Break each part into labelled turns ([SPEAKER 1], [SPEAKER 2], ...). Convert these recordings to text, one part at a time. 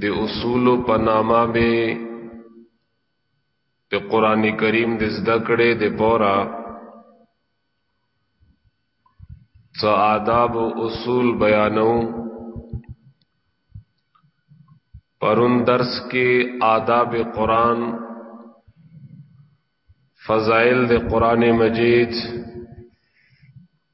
[SPEAKER 1] د اصول په نامه به د قران کریم د زده کړې د پورا څو آداب او اصول بیانو پرون درس کې آداب قران فضائل د قران مجید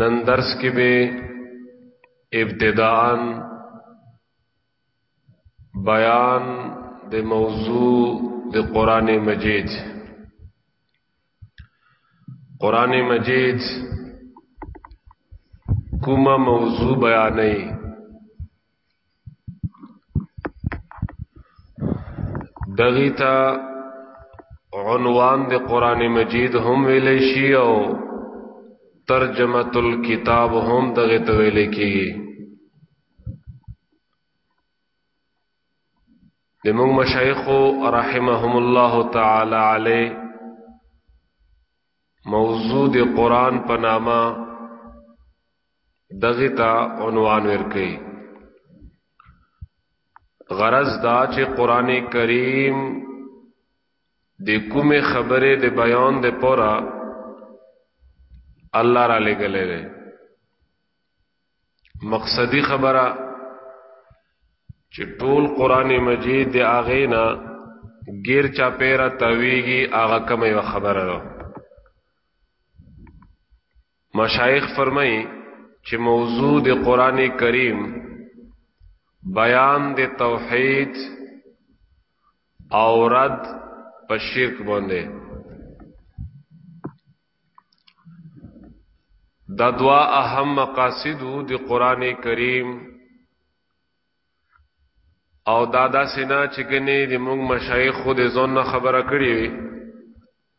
[SPEAKER 1] نن درس کې به ابتداءً بیان د موضوع د قران مجید قران مجید کومه موضوع بیانې دغیتا عنوان د قران مجید هم ویل شي او ترجمه الكتاب هم دغه ته ویل کیږي د موږ مشایخ رحمهم الله تعالی علی موضوع د قران په نامه دغه تا عنوان ورکي غرض دا چې قران کریم د کومه خبره د بیان د پورا الله را لګلې ده مقصدی خبره چې ټول قران مجید د اغینا غیر چا پیرا تویږي هغه کومه خبره ده مشایخ فرمایي چې موضوع د قران کریم بیان د توحید او رد په شرک باندې دا دوا اهم مقاصد د قران کریم او دادا سینا چې کني د موږ مشایخ خود ځون خبره کړې وي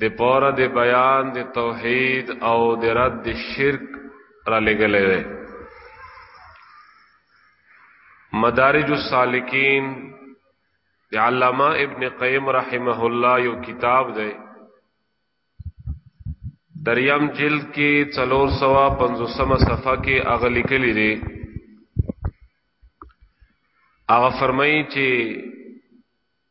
[SPEAKER 1] د پاره د بیان د توحید او د رد د شرک را لګلې ده مدارج السالکین د علامه ابن قیم رحمه الله یو کتاب دی دریم جلد کې 350 صفحه کې اغلی کلی دی هغه فرمایي چې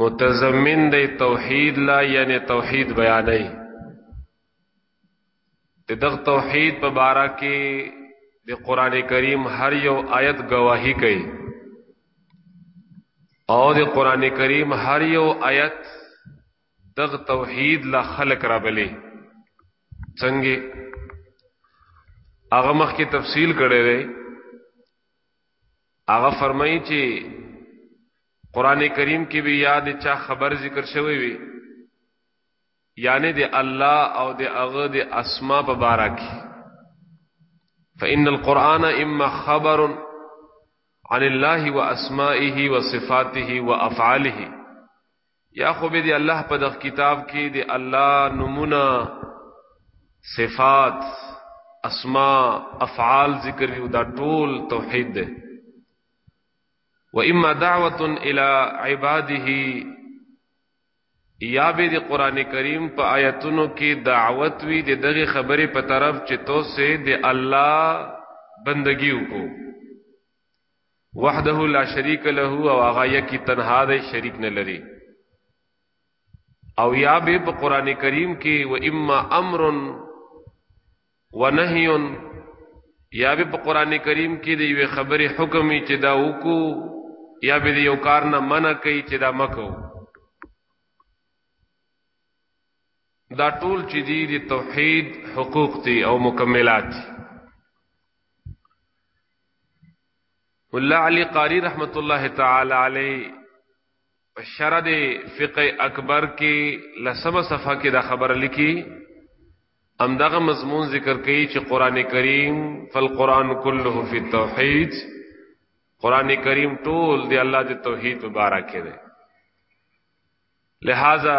[SPEAKER 1] متضمن دی توحید لا یعنی توحید بیانای د دغ توحید په بارا کې د قران کریم هر یو آیت گواہی کوي او د قران کریم هر یو آیت دغ توحید لا خلق را بلی څنګه هغه مخ کې تفصیل کړی دی هغه فرمایي چې قران کریم کې به یاد چا خبر ذکر شوی وي یعنی د الله او د هغه د اسماء په باره کې فإن القرآن إما خبر عن الله وأسمائه وصفاته وأفعاله یا خو به دی الله په دغه کتاب کې دی الله نمونه صفات اسماء افعال ذکر یو دا ټول توحید ده و اما دعوه الى عباده یا به دی قران کریم په آیتونو کې دعوت وی د دغه خبره په طرف چې تو سه دی الله بندگی وکړو وحده لا شریک له او هغه یکی تنها دی شریک نه لري او یا به په قران کریم کې و اما امر و نهی یا به په قران کریم کې دی وی خبره حکمي چې دا وکو یا به یو کار نه منع کوي چې دا مکو دا ټول چې دی د توحید حقوق دي او مکملات دي الله علی قاری رحمت الله تعالی علی شرع د فقه اکبر کې لسمه صفحه کې دا خبره لیکي ام دغه مضمون ذکر کوي چې قران کریم فالقران كله فی التوحید قران کریم ټول دی الله د توحید مبارک دی لہذا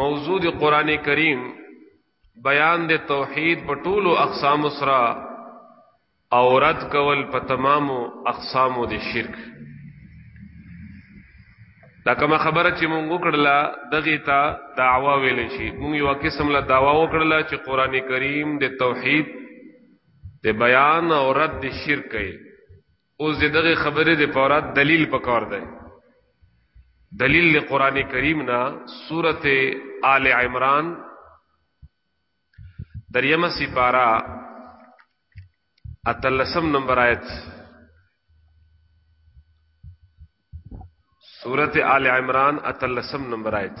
[SPEAKER 1] موضوع دی قران کریم بیان د توحید په ټولو اقسام سره او رد کول په تمامو اقسام د شرک دا کوم خبره چې مونږ وکړله دغه ته دعوا ویل شي مونږ یو قسم له دعوا وکړله چې قران کریم د توحید د بیان او رد شرک کوي اوس د دغه خبره د پورا دلیل پکار دی دلیل قران کریم نا سورته آل عمران دریم سپارا اتلسم نمبر آیت سورته آل عمران اتلسم نمبر آیت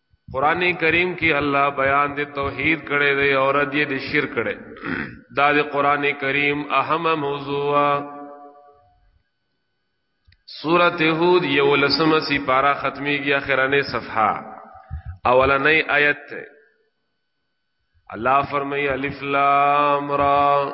[SPEAKER 1] قران کریم کې الله بیان د توحید کړي دی او رد یې د شرک کړي دا د قران کریم اهم موضوع سورته هود یو لسمه سی پارا ختميږي اخرانه صفحه اولنې آیت ته الله فرمای الف لام را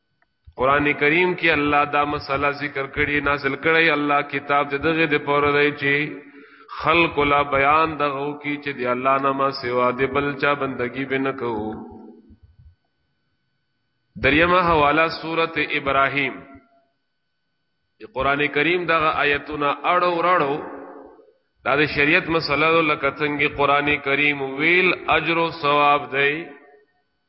[SPEAKER 1] قران کریم کې الله دا مسله ذکر کړي نازل کړي الله کتاب دې دغه د پوره دی چې خلق لا بیان دغه کی چې دی الله نما سوا دې بل چا بندگی به نه کوو دریمه حواله سورت ابراهیم قران کریم دغه آیتونه اړو رړو دا د شریعت مسله لکه څنګه قران کریم ویل اجر او ثواب دی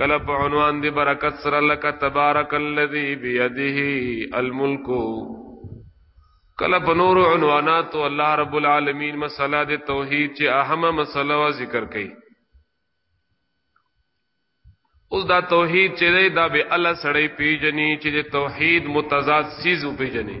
[SPEAKER 1] کله په عنوان دی برکت سره لکه تبارک الذی بیده الملک کله په نور عنوانات الله رب العالمین مسله د توحید چې اهمه مسله وا ذکر کړي اوس دا توحید چې دا به الله سړی پیجنې چې د توحید متضاد سیز پیجنې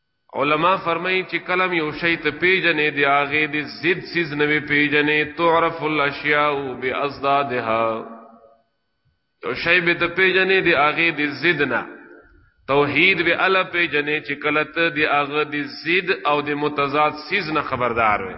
[SPEAKER 1] علماء فرمایي چې کله هم یو شی ته پیژنې د هغې د ضد څیز نه وي پیژنې تعرف الاشیاء باضدادها یو شی به ته پیژنې د هغې د ضد نه توحید به الا پیژنې چې کله ته د هغه د ضد او د متضاد څیز نه خبردار وې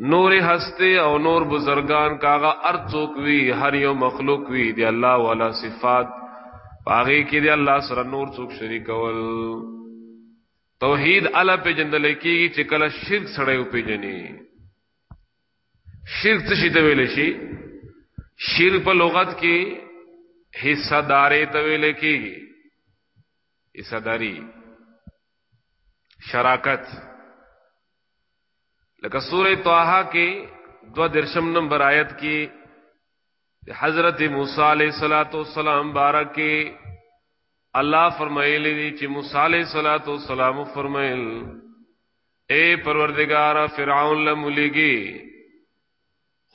[SPEAKER 1] نور هسته او نور بزرگان کاغه ارڅوک وی هر یو مخلوق وی دی الله والا صفات پاغه کې دی الله سره نور څوک شریک ول توحید الا په جندل کېږي چې کله شرک سره یو پیجنې شرک څه شي ته ویل شي شرک په لغت کې حصہ دارې ته ویل کېږي حصہ داری شراکت لکه سوره طه کې دو درشم نمبر آیت کې حضرت موسی علیہ الصلوۃ والسلام بارک الله فرمایلی دی چې موسی علیہ الصلوۃ والسلام فرمایل اے پروردگار فرعون لملګي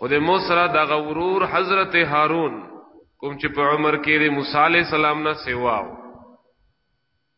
[SPEAKER 1] خود موسی را د غورور حضرت هارون کوم چې په عمر کې د موسی علیہ السلام نه سیواو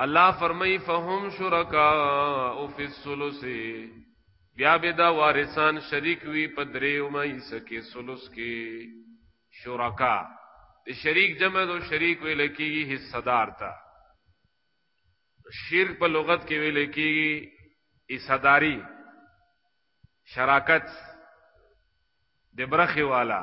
[SPEAKER 1] الله فرمای فهم شرکاء فی الثلث بیا به دا وارثان شریک وی په دریو مې سکه ثلث کې شرکا د شریک جمع دو شریک ویل کیږي حصہ دار تا شرک په لغت کې ویل کیږي حصہ داری شراکت د برخي والا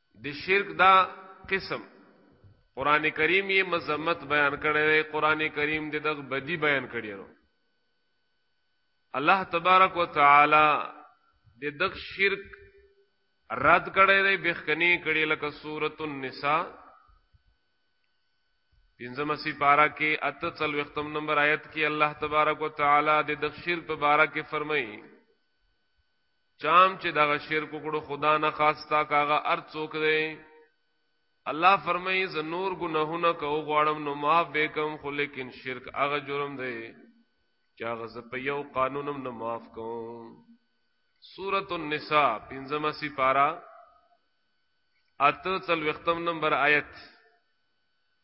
[SPEAKER 1] د شرک دا قسم قران کریم یې مذمت بیان کړی دی قران کریم د دغه بدی بیان کړی نو الله تبارک وتعالى د دغه شرک رد کړی دی بخنی کړی لکه سورۃ النساء پنځم سی پارا کې اته څل وختم نمبر آیت کې الله تبارک وتعالى د دغه شرک په بارا کې فرمایي چام چې دغه شرک وکړو خدا نه خواستا کاغه ار څوک دی الله فرمایي ز نور ګناهونه کو غواړم نو معاف وکم خو لیکن شرک هغه جرم دی چې هغه ز په یو قانونم نه معاف کوم سورۃ النساء پنځمه سی پارا اته تل وختم نمبر آیت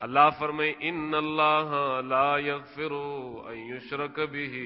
[SPEAKER 1] الله فرمای ان الله لا یغفر ان یشرک به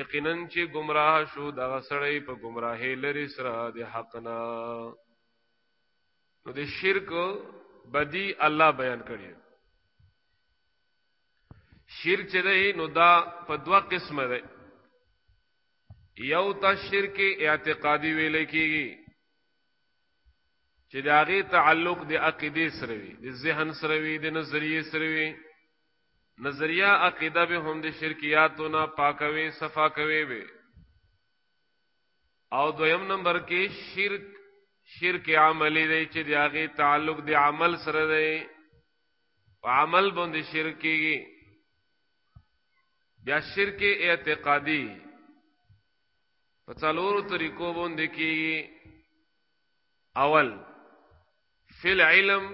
[SPEAKER 1] یقینا چې گمراه شو دا سړی په گمراهی لري سره د حق نه نو د شرک بدی الله بیان کړی شرک چې دی نو دا په دوا قسمه دی یو تا شرک اعتقادي ویل کیږي چې دا غي تعلق د عقیده سره وي د ذهن سره وي د نظریه سره وي نظریه عقیده به هم د شرکیاتو نه پاکوي صفا کوي وي او دویم نمبر کې شرک شرک عملی دی چې د هغه تعلق د عمل سره دی په عمل باندې شرک کیږي بیا شرک اعتقادي په څلورو طریقو باندې کیږي اول فی العلم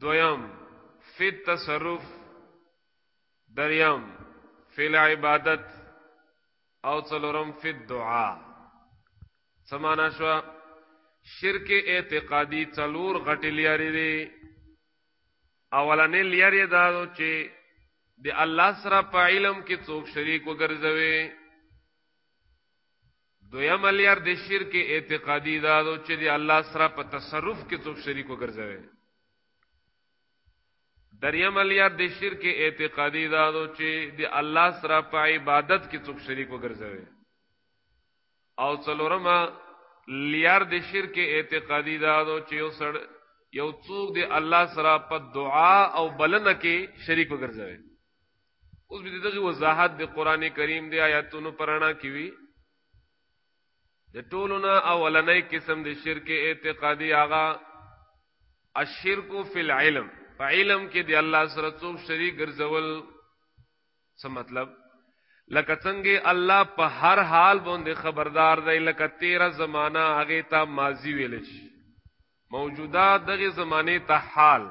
[SPEAKER 1] دویم فی التصرف دریم فی العبادت او څلورم فی الدعاء سمانا شو شرک اعتقادی څلور غټی لیاری دی اولنې لیاری دا چې د الله سره په علم کې څوک شریک وګرځوي دویم لیر د شرک اعتقادي دا دو چې دی الله سره په تصرف کې څوک شریک وګرځوي دریم لیر د شرک اعتقادي دا دو چې دی الله سره په عبادت کې څوک شریک وګرځوي او څلورم لیر د شرک اعتقادي دا دو چې یو سړ یو څوک دی الله سره په دعا او بلنه کې شریک وګرځوي اوس به دغه وضاحت د قران کریم دی آیاتونو پرانا کیوي د ټولونه اولنې قسم د شرک اعتقادي آغا الشرک فی العلم په علم کې دی الله سره څوک شریک ګرځول څه مطلب لکه څنګه الله په هر حال باندې خبردار دی لکه 13 زمانہ هغه ته ماضی ویل شي موجوده دغه زمانه ته حال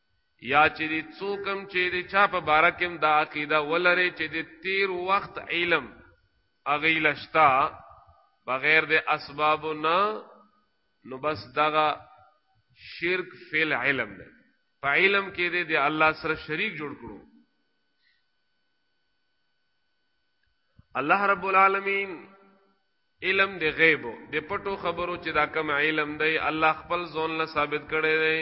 [SPEAKER 1] یا چې دې څوک هم چې دې چا په باره کې هم دا عقیده ولري چې د تیر وخت علم اغیله شته بغیر د اسبابو نه نو بس دغه شرک فعل علم دی په علم کې دې د الله سره شریک جوړ کړو الله رب العالمین علم د غیب د پټو خبرو چې دا کم علم دی الله خپل ځون له ثابت کړي دی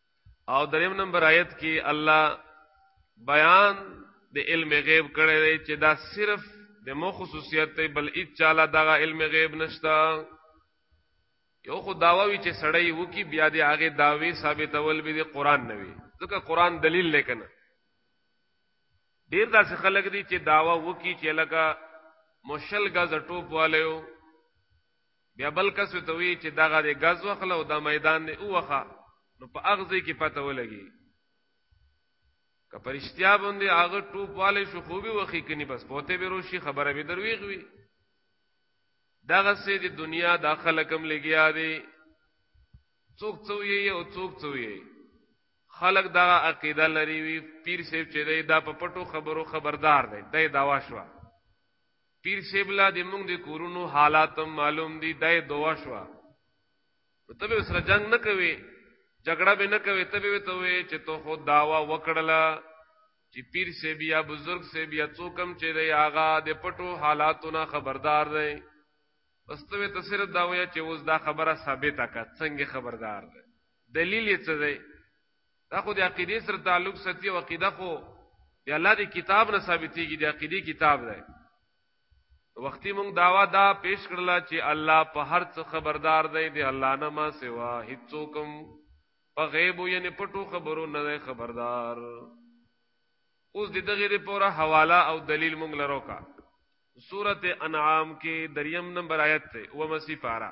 [SPEAKER 1] او دریم نمبر آیت کې الله بیان د علم غیب کړی دی چې دا صرف د مو خصوصیت دی بل هیڅ چاله دغه علم غیب نشته یو خو داوی چې سړی وو کی بیا د هغه داوی ثابتول به د قران نه وي ځکه قران دلیل نه کنه ډیر داسې خلک دي چې داوا وو کی چې لکه مشل غز ټوپ والو بیا بل کس ته وی چې دغه د غز وخله او د میدان نه اوخه نو په اغزه کې پته ولګي که پرشتیا باندې هغه ټوپ والے شو خو به وخی کني بس پوته به روشي خبره به درویغ وي دغه سه د دنیا د خلکم لګیا دی څوک څو یې او څوک څو یې خلک دا عقیده لري وی پیر سیب چې دا په پټو خبرو خبردار دی دای دا واشوا پیر صاحب لا د موږ د کورونو حالات معلوم دي دای دوا شو ته به سره جنگ نه کوي جګړه به نه کوي ته به ته وي چې تو خو داوا وکړله چې پیر سی بیا بزرگ سی بیا څوکم چې دی آغا د پټو حالاتونه خبردار دی بس ته ته صرف دا ویا چې اوس دا خبره ثابته کړه څنګه خبردار دی دلیل یې څه دی دا خو د عقیدې سره تعلق ساتي او عقیده خو د الله دی کتاب نه ثابتېږي د عقیدې کتاب دی وختي مونږ داوا دا پیش کړل چې الله په هر څه خبردار دی دی الله نه ما سوا هیڅوکم په غیب یعنی پټو خبرو نه دی خبردار اوس د دغه لپاره حواله او دلیل مونږ لرو کا سورته انعام کې دریم نمبر آیت ته و مسی پارا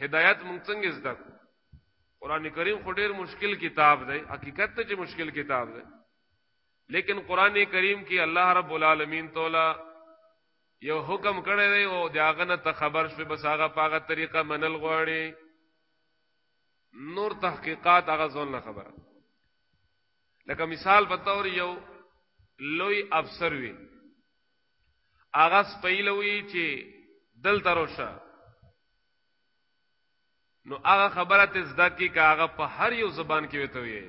[SPEAKER 1] هدایت مونږ څنګه زده کو قران کریم خو ډیر مشکل کتاب دی حقیقت ته چې مشکل کتاب دی لیکن قران کریم کې الله رب العالمین تولا یو حکم کړی دی او داغه نه ته خبر شوه بس هغه پاغه طریقه منل غواړي نور تحقیقات هغه ځون نه خبره لکه مثال په تور یو لوی افسر وی هغه سپیلوي چې دل تروشه نو هغه خبره ته زده کی که هغه په هر یو زبان کې وته وي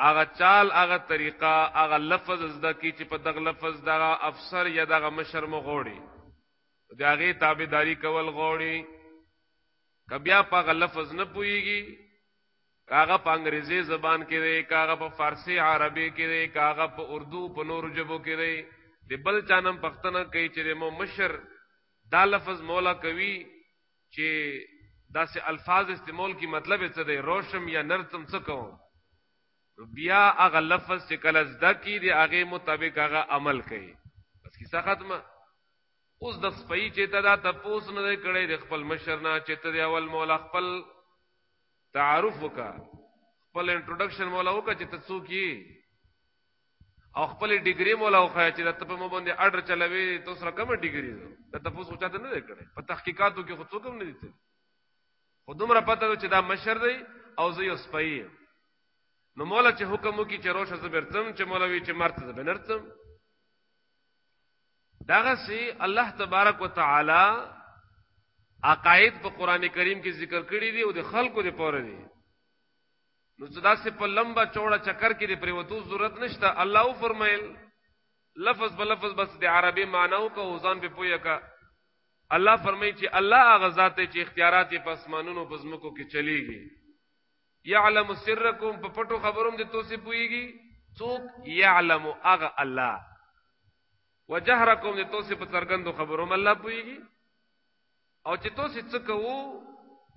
[SPEAKER 1] هغه چال هغه طریقه هغه لفظ زده کی چې په دغه لفظ دغه افسر یا دغه مشر مو غوړي دا غي تابعداري کول غوړي کبیا په هغه لفظ نه پويږي کاغه په انګریزي زبان کې دی کاغه په فارسی عربي کې دی کاغه په اردو په نور ژبو کې دی د بل چانم پښتنه کوي چې مو مشر دا لفظ مولا کوي چې داسې الفاظ استعمال کی مطلب یې څه دی روشم یا نرتم څه کوم نو بیا هغه لفظ چې کله زده کی دی هغه مطابق هغه عمل کوي بس کیسه ختمه اوس د سپی چې ته دا تپوس نه دی کړی د خپل مشر نه چې ته دی اول مولا خپل تعارف وکا خپل انټروډکشن مولا وکا چې ته څوک یې او خپل ډیګری مولا خو چې د تپه مو باندې اډر چلوي ته سره کوم ډیګری ده ته تاسو سوچا ته نه کړې په تحقیقاتو کې خو څوک هم نه دي خو دومره پته ده چې دا مشر دی او زه یو سپی نو مولا چې حکم وکي چې روشه زبرتم چې مولوی چې مرته زبنرتم داغه سي الله تبارک وتعالى عقاید په قران کریم کې ذکر کړی دی او د خلکو لپاره دی نو څه داسې په لمبا چوړه چکر کې د پریوتو ضرورت نشته الله او فرمایل لفظ په لفظ بس د عربي معنی او کو ځان په پوهه کا الله فرمایي چې الله هغه ذات چې اختیارات په اسمانونو په زمکو کې چلیږي یعلم سرکم په پټو خبروم د توسي پويږي څوک یعلم هغه الله وجهرکم د توسي په څرګندو خبروم الله پويږي او چې تاسو څه کوو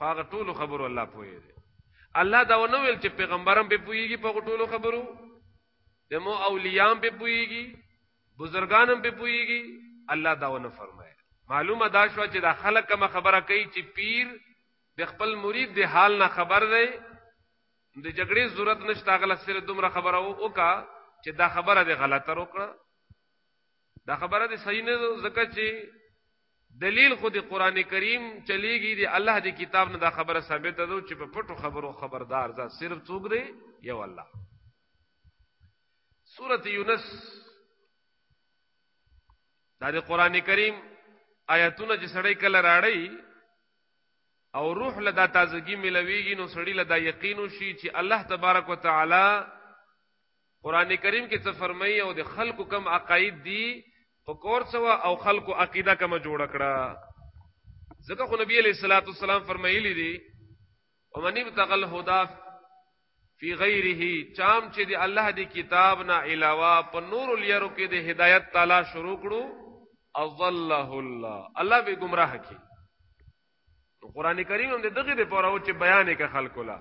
[SPEAKER 1] هغه ټولو خبرو الله پوهه دی الله دا ونه ویل چې پیغمبرم په پوهیږي په ټولو خبرو دمو اولیام په پوهیږي بزرګانم په پوهیږي الله دا ونه فرمایي معلومه دا شو چې دا خلک کوم خبره کوي چې پیر د خپل مرید د حال نه خبر دی د جګړې ضرورت نشته غل سره دومره خبره وکا چې دا خبره د غلطه روکړه دا خبره د صحیح نه زکه چې دلیل خو د قران کریم چلیږي د الله د کتاب نه دا خبره ثابته ده چې په پټو خبرو خبردار ځا صرف څوک دی یو الله سورت یونس دا د قران کریم آیاتونه چې سړی کله راړی او روح له دا تازگی ملویږي نو سړی له دا یقین شي چې الله تبارک وتعالى قران کریم کې څه فرمایي او د خلکو کم عقاید دي په کور سوا او خلکو عقیده کم جوړ کړه ځکه خو نبی علیہ الصلوۃ والسلام فرمایلی دي ومن ابتغى الهدى فی غیره چام چې دی الله دی کتاب نه علاوه په نور لیرو کې د هدایت تعالی شروع کړو اضله الله الله به گمراه کی نو قران کریم هم دغه د پوره او چې بیان کې خلکو لا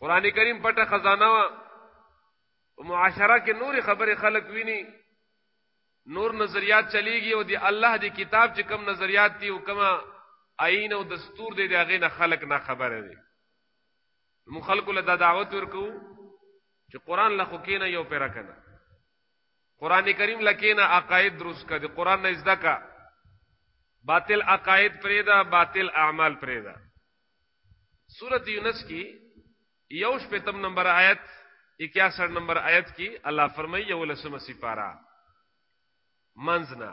[SPEAKER 1] قران کریم پټه خزانه وا او معاشره کې نور خبره خلک ویني نور نظریات چلیږي او دی الله دی کتاب چې کم نظریات دي او کما آئین او دستور دی دغه نه خلک نه خبره دي مخالکو له دعوت ورکو چې قران له خو کینه یو پیرا کنه قران کریم لکینا عقائد درست کا دی قران نه ازدا کا باطل عقائد پریدا باطل اعمال پریدا سورت یونس کی یوش پیتم نمبر آیت 61 نمبر آیت کی اللہ فرمائی یو لسم سی پارا منزنا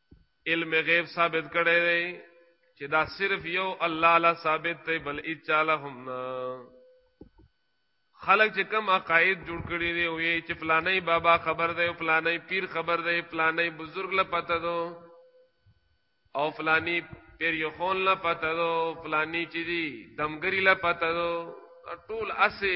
[SPEAKER 1] علم غیب ثابت کړی دی چې دا صرف یو الله لا ثابت دی بل اچاله هم نه خلق چې کم عقاید جوړ کړی دی او یې چې فلانه بابا خبر دی او فلانه پیر خبر دی فلانه بزرگ لا پته دو او فلانی پیر یو خون لا پته دو فلانی چې دی دمګری لا پته دو ټول اسه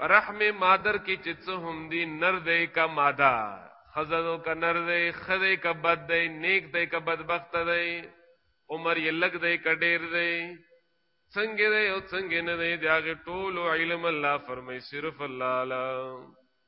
[SPEAKER 1] رحم مادر کې چې څه هم دي نر دی کا ماده خزدو کا نر دی خدای کا بد دی نیک دی کا بدبخت دی عمر یې لګ دی کا ډیر دی څنګه دی او څنګه نه دی دا ټول علم الله فرمای صرف الله لا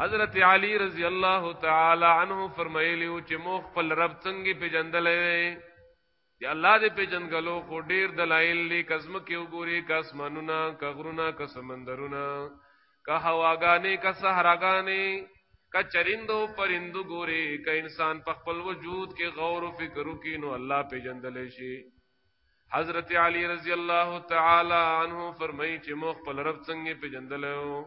[SPEAKER 1] حضرت علی رضی الله تعالی عنہ فرمایلی او چې مو خپل رب څنګه پیجندلې دی الله دې په جنګلو خو ډیر دلایل دي کزم کې وګوري کا اسمانونه کا غرونه کا سمندرونه کا هواګانې کا صحراګانې کا چرندو پرندو ګوري کا انسان په خپل وجود کې غور او فکر وکړي نو الله په جندل شي حضرت علی رضی الله تعالی عنہ فرمایي چې مو خپل رب څنګه پیژندلو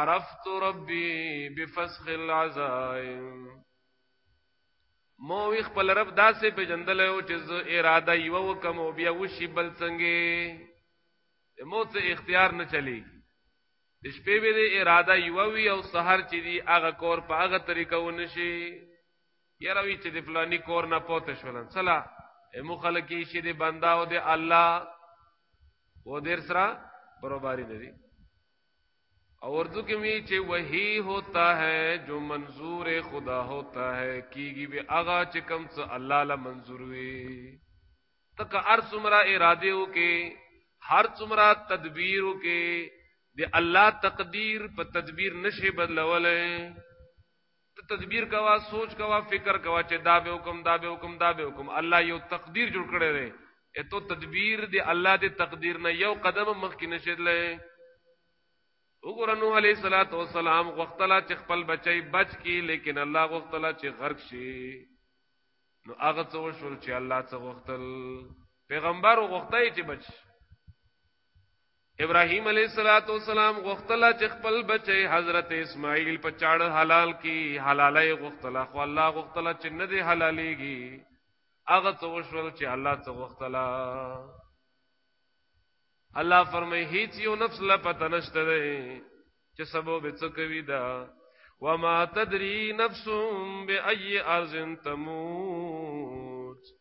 [SPEAKER 1] عرفت ربي بفسخ العزائم مو خپل رب داسې پیژندلو چې زه اراده یو وکم او بیا وشي بل څنګه مو څه اختیار نه چلی د شپې به اراده یو وی او سحر چې دی هغه کور په هغه طریقو نشي یاره وی چې د فلانی کور نه پوته شولن سلا امو خلک یې شي د بندا او د الله و دیر سره برابرۍ نه دي او اردو کې می چې وਹੀ ہوتا ہے جو منظور خدا ہوتا ہے کیږي به اغا چې کم څه الله له منظور وي تک هر څومره اراده وکي هر څومره تدبیر وکي د الله تقدیر په تدبیر نشي بدلولای ته تدبیر کوا سوچ کوا فکر کوا چې دا به حکم دا به حکم دا به حکم الله یو تقدیر جوړ کړی دی ته تدبیر دی الله دی تقدیر نه یو قدم مخکې نشیدلې وګوره نوح علیہ الصلات والسلام غختلا چې خپل بچي بچ کی لیکن الله غختلا چې غرق شي نو هغه څه وشول چې الله څه غختل پیغمبر غختای چې بچ ابراهيم عليه الصلاه والسلام غختلا چې خپل بچي حضرت اسماعیل په چاړه حلال کی حلالای غختلا خو الله غختلا چې نه دی حلاليږي هغه څه وشول چې الله څه غختلا الله فرمایي هیڅ یو نفس لا پته نشته دی چې سبب څه کوي دا وما تدري نفس بأي ارض تموت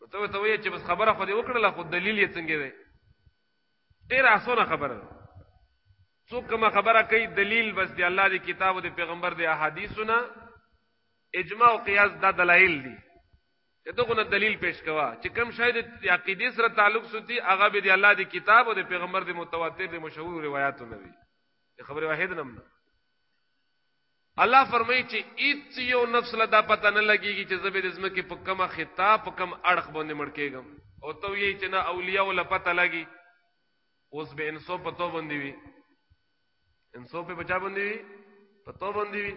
[SPEAKER 1] نو ته ته وایې چې بس خبره خو دې وکړله خو دلیل یې څنګه دی ډېره اسونه خبره ده څوک کومه خبره کوي دلیل بس دی الله دی کتاب دی پیغمبر دی احادیثونه اجماع او قیاس دا دلایل دي دغه نه دلیل پیش کوا چې کم شاید عقیده سره تعلق سوتی هغه به دی الله دی کتاب او دی پیغمبر دی متواتر دی مشهور روایتونه دي خبره واحد نمونه الله فرمايي چې هيڅ يو نفس له دا پته نه لګيږي چې زه به د ځمکې په کومه خطه په کوم اړخ باندې مړ کېږم او ته ويې چې نه اولياء له پته لګي اوس به انسو په تو باندې وي انسو په بچا باندې وي په تو باندې وي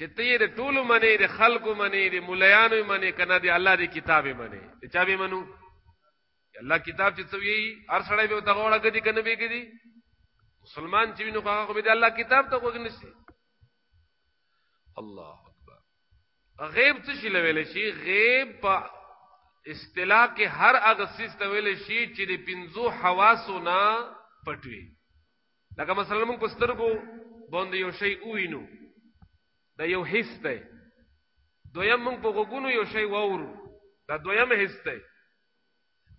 [SPEAKER 1] چې ته یې د ټولو منې د خلکو منې د مليانو منې کنه د الله د کتاب منې ته چا به منو الله کتاب چې څه وی هر سړی به تغوړه کدي کنه به کدي مسلمان چې نو هغه به الله کتاب ته وګنسي الله اکبر غیب څه شي لویل شي غیب په اصطلاح کې هر هغه سیس ته ویل شي چې د پنځو حواسو نه پټوي لکه مثلا موږ په سترګو باندې یو شی وینو دا یو حس دی دویم موږ په غوګونو یو شی وورو دا دویم حس دی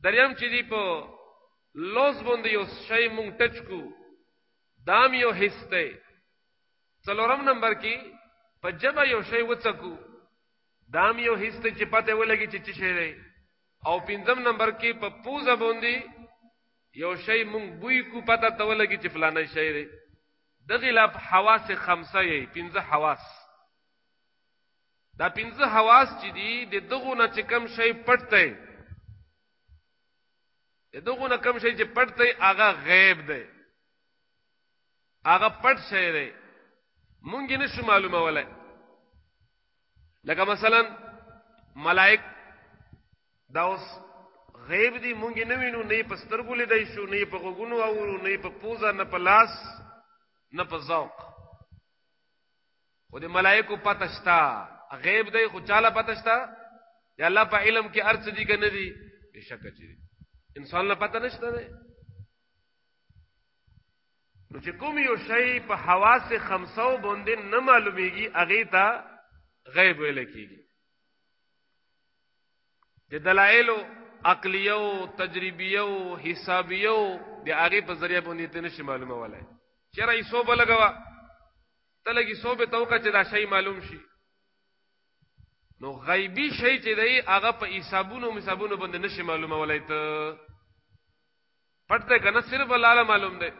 [SPEAKER 1] دریم چې دی په لوز باندې یو شی مونږ ټچ کو دام یو حس دی څلورم نمبر کې په جبه یو شی وڅکو دام یو حس دی چې پته ولګي چې څه شی دی او پنځم نمبر کې په پوزه باندې یو شی مونږ بوی کو پته ته ولګي چې فلانه شی دی دغه لا حواس خمسه یې پنځه حواس دا پنځه حواس چې دي د دغو نه چې کم شی پټ دی د دغو نه کم شی چې پټ دی هغه غیب دی هغه پټ شی دی مونږ نه شو معلومه ولای لکه مثلا ملائک دا اوس غیب دی مونږ نه وینو نه په سترګو لیدای شو نه په غوګونو او نه په پوزا نه په لاس نه په ذوق خو د ملائکو پته شته غیب دی خو چاله پته شته د الله په علم کې ارڅ دي که نه دي بشک چې انسان له پته نشته دی نو چې کوم یو شی په حواس خمسو باندې نه معلومیږي هغه ته غیب ویل کیږي د دلایل عقلیو تجربیو حسابیو د هغه په ذریعہ باندې ته نشي معلومه ولای چیرې یې سو بلګوا ته لګي صوبه توکه چې دا شی معلوم شي نو غیبی شی چې دی هغه په حسابونو حسابونو باندې نشي معلومه ولای ته پټه کنه صرف الله له معلوم دی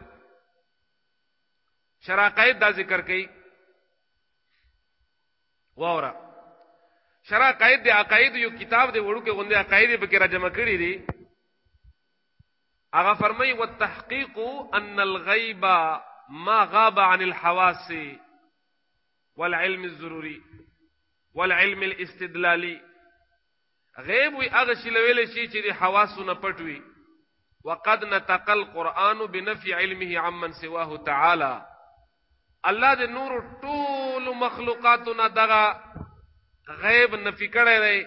[SPEAKER 1] شراقید دا ذکر کړي واورا شراقید د عقاید یو کتاب دی وړو کې غونډه عقاید به کې را جمع کړی دی هغه فرمایي والتحقیق ان الغیب ما غاب عن الحواس والعلم الضروري والعلم الاستدلالي غیب وی هغه شی لویل شي چې د حواسو نه پټوي وقد نطق القرآن بنفي علمه عمن سواه تعالی الله د نور ټول مخلوقاتو نه دغه غیب نفي کړی دی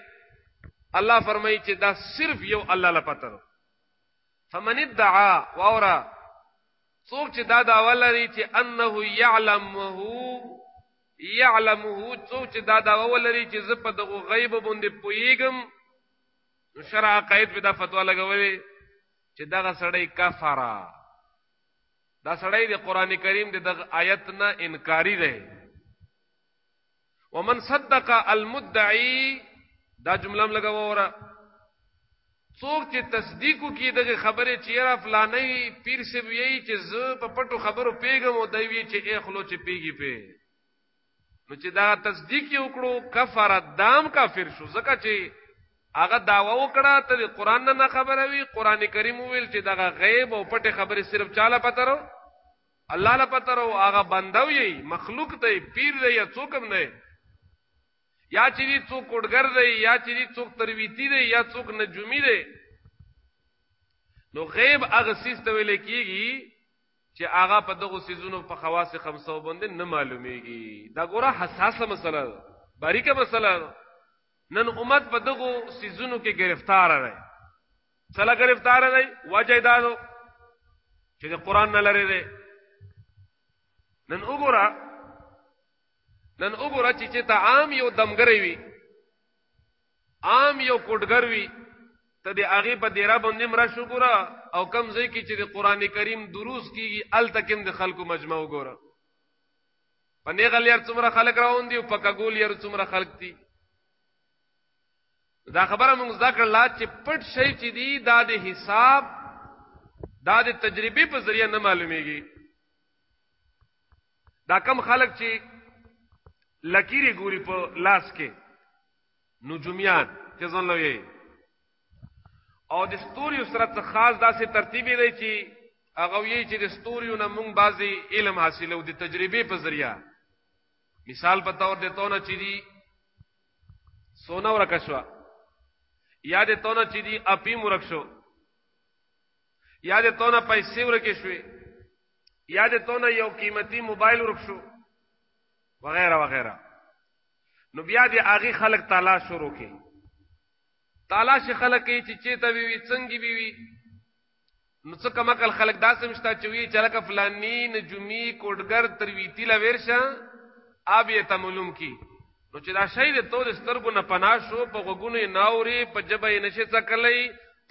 [SPEAKER 1] الله فرمایي چې دا صرف یو الله لپاره فمن ادعا واورا څوک چې دا دا ولري چې انه يعلمه يعلمه څوک چې دا دا ولري چې زه په دغه غیب باندې پويګم نو شرع قید په دا فتوا لګولې چې دغه سړی کفرا دا سړی د قران کریم د دغه آیت نه انکاری دی ومن صدق المدعي دا جمله هم لګا وره څوک چې تصدیق کوي دغه خبره چې را فلانه پیر سی وی چې ز په پټو خبرو پیګم او دوی چې ای خلو چې پیګی په نو چې دا تصدیق یې وکړو کفر دام کافر شو ځکه چې هغه داوا وکړه ته قرآن نه خبره وی قران کریم ویل چې دغه غیب او پټه خبره صرف چاله پته الله لا پته رو هغه بندو یی مخلوق دی پیر دی یا څوک هم دی یا چې دی څوک کوډګر دی یا چې دی څوک ترویتی دی یا څوک نجومی دی نو غیب هغه سیس ته ویل کیږي چې هغه په دغه سيزونو په خواص خمسو باندې نه معلومیږي دا ګوره حساسه مسله ده باریکه مسله ده نن امت په دغه سيزونو کې گرفتار راځي سره گرفتار دی وجه دا ده چې د قران نه لري دی نن وګوره نن وګوره چې چې ته عام یو دمګری وي عام یو کوټګر وي ته د هغه په دیره باندې مر شو ګوره او کم ځای کې چې د قران کریم دروس کیږي ال تکم د خلکو مجمع وګوره پنه غلیار څومره خلک راوندي او پکګول یې څومره خلک دي دا خبره موږ ذکر لا چې پټ شي چې دی دا د حساب دا د تجربې په ذریعہ نه معلومیږي دا کم خلک چې لکیری ګوري په لاس کې نجومیان چې ځان لوي او د ستوري سره څه خاص داسې ترتیب دی چې هغه یی چې د ستوري نه مونږ بعضي علم حاصلو د تجربې په ذریعہ مثال په تور د تونه چې دی سونه ورکه شو یا د تونه چې دی اپی مرک شو یا د تونه پیسې ورکه شوې یا د تونه یو قیمتي موبایل ورک شو وغیرہ وغیرہ نو بیا د اغي خلق تعالی شروع کې تعالی شي خلق کې چې چیته وی وی څنګه وی وی نو څه کم عقل خلک داسې مشتا چوي چې لکه فلانی نجومی کوټګر ترویتی لا ورشه اب یې تملوم کی نو چې دا شی د تور سترګو نه پنا شو په غوګونو ناوري په جبه یې نشي څکلې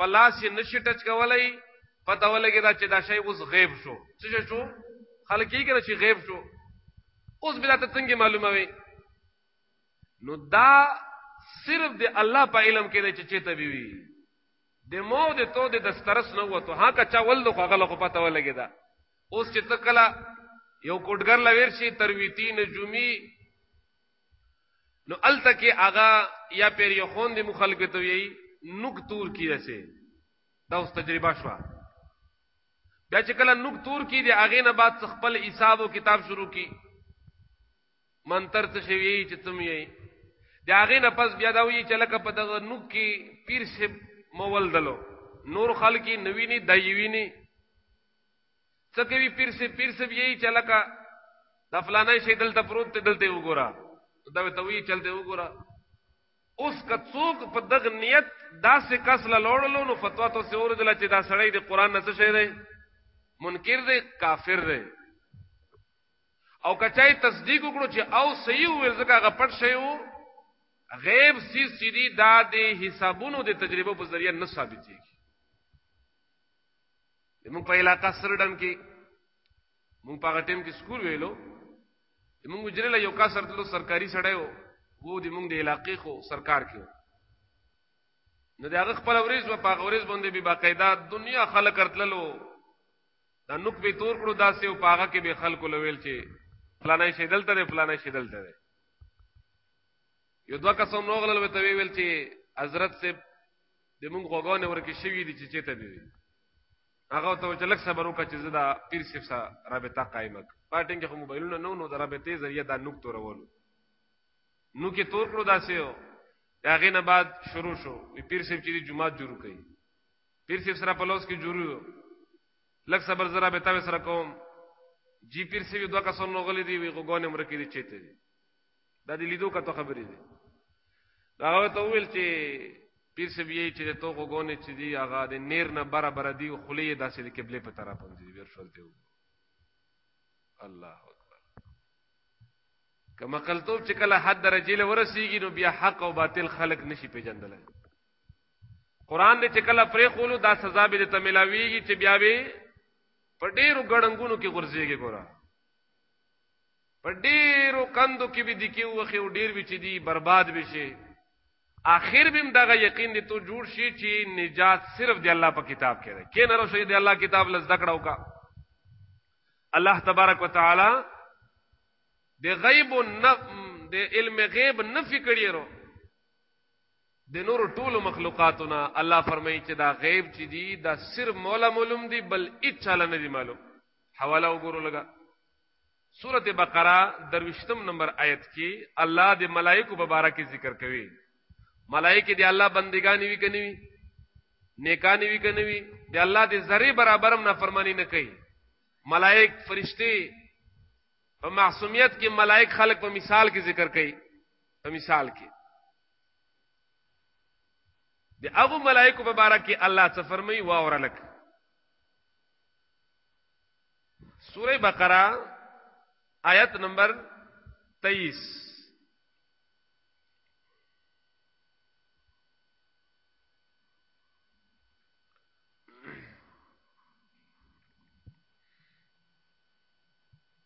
[SPEAKER 1] په لاس یې نشي ټچ کولای پته ولګی دا چې دا شی اوس غیب شو څه شو خلک یې کړه چې غیب شو اوس بیا ته څنګه معلومه وي نو دا صرف د الله په علم کې دی چې چته وی د مو د تو د دسترس نه وته ها که چا ول دو هغه له پته ولګی دا اوس چې تکلا یو کوټګر لویر شي ترویتی نجومی نو الته کې اغا یا پیر یو خوند مخالک ته وی نوک تور کیسه دا اوس تجربه شو بیا چې کله نوک تور کی دی اغه نه بعد خپل حساب او کتاب شروع کی منتر څه شي وی چې تم یې د هغه نه پس بیا دا وی چې لکه په دغه نوک کې پیر سه مول دلو نور خلکی نوی نی دایوی نی څه کوي پیر سه پیر سه یې چې لکه د فلانه شي دلته پروت ته دلته وګوره دا ته وی چلته وګوره اوس کڅوک په دغه نیت داسې کس لا لوړلو نو فتوا ته سور دل چې دا سړی د قران نه څه شي دی منکر دی کافر دی او کچای تصدیق وکړو چې او صحیح ویل ځکه هغه پټ شی وو غیب سی سی دی دا د حسابونو د تجربه په ذریعہ نه ثابتېږي موږ په علاقہ سرډم کې موږ په غټیم کې سکول ویلو موږ وجره له یو کا سرتلو سرکاري سړی وو وو د موږ د علاقې خو سرکار کې نو د هغه خپل ورځ و په ورځ باندې به باقاعده دنیا خلک رتللو دا نوک به تور کړو داسې او پاغه کې به خلکو لویل چې فلانه شي دلته دی فلانه شي دلته دی یو دوه کسو نو غلل وته ویل چې حضرت سے د مونږ غوګونه ورکه شوی دي چې چته دی هغه ته چې لک صبر وکړه چې زدا پیر صاحب سره رابطه قائمه پارټینګ خو موبایلونه نو نو د رابطې ذریعہ دا نوک تور ورو نو کې تور کړو داسې دا غینه بعد شروع شو پیر صاحب چې جمعه جوړ کړي پیر صاحب سره په لوس کې جوړو لک صبر زرا به تاسو سره کوم جی پیر صاحب دوه کسان نو غلي دی وی غوګونه مر کې دي چیته دي دا دې لیدو کته خبرې دي دا هغه ته ویل چې پیر صاحب یې چې تو غوګونه چې دی هغه د نیر نه برابر دی او خلی داسې د قبله په طرف دی بیر شول دی الله اکبر کما قلتوب چې کله حد درجه لورسیږي نو بیا حق او باطل خلق نشي پیژندل قران دې چې کله پرې خولو دا سزا به دې ته ملاويږي چې بیا به په ډیرو ګړنګونو کې غورځيږي ګوره په ډیرو کندو کې به دې کې وخه او ډیر به چې دي برباد بشي اخر به دغه یقین دې ته جوړ شي چې نجات صرف دی الله په کتاب کې ده کې نه راشي دی الله کتاب لز دکړه وکا الله تبارک وتعالى د غیب او د علم غیب نفي کړی ورو د نورو ټولو مخلوقاتو نه الله فرمایي چې دا غیب چې دي دا صرف مولا معلوم دي بل هیڅ نه دي معلوم حواله وګورو لګا سورت بقره دروشتم نمبر آیت کې الله د ملائکو په باره کې ذکر کوي ملائکه دی الله بندگانی وی کني وی نیکانی وی کني وی دی الله د ذره برابرم نافرمانی نه کوي ملائک فرشتي په معصومیت کې ملائک خلق په مثال کې ذکر کوي په مثال کې د هغه ملائکه په باره کې الله څه فرمایي واور لک سوره بقره آیت نمبر 23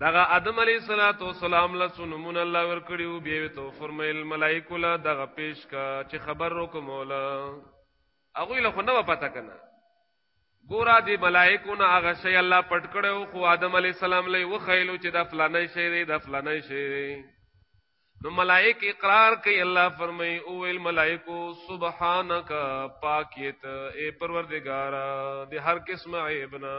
[SPEAKER 1] دغه آدم علیه الصلاة والسلام له څو نمونه الله ورکړي او بیا یې تو فرمایل ملائکه له دغه پیش کا چې خبر وکړه مولا هغه له خو نه پته کنه ګورا دی ملائکو نه هغه شی الله پټ کړو خو آدم علی السلام لې و خیلو چې دا فلانه شی دی دا فلانه شی دی نو ملائک اقرار کوي الله فرمای او ال ملائکو سبحانك پاکیت اے پروردگار دی هر قسم عیبنا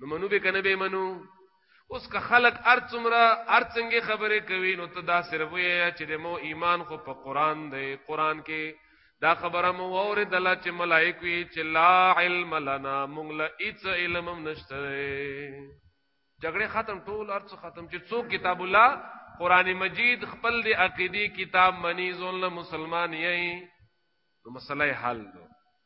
[SPEAKER 1] نو منو به کنه به منو اوس که خلق ارڅمرا ارڅنګه خبره کوي نو ته دا صرف وې چې د مو ایمان خو په قران دی قران کې دا خبره مو وره دل چې ملائک وی چې لا علم لنا مونږ لا اڅ علم نشته جګړه ختم ټول ارڅ ختم چې څوک کتاب الله قران مجید خپل دی عقیدی کتاب منی زول مسلمان یې نو مسله حل دو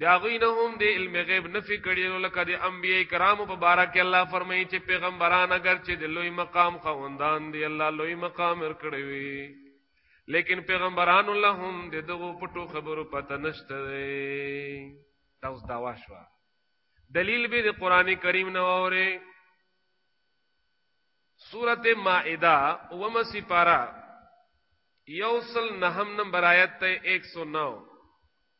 [SPEAKER 1] د هغوی نه هم د علم غیب نفي کړي نو لکه د انبیای کرامو په باره کې الله فرمایي چې پیغمبران اگر چې د لوی مقام خوندان دی الله لوی مقام ورکړي وي لیکن پیغمبران الله هم د دغو پټو خبرو پته نشته دی دا اوس داوا شو دلیل به د قران کریم نه وره سورته مائده اومه سپارا یوصل نهم نمبر آیت ته 109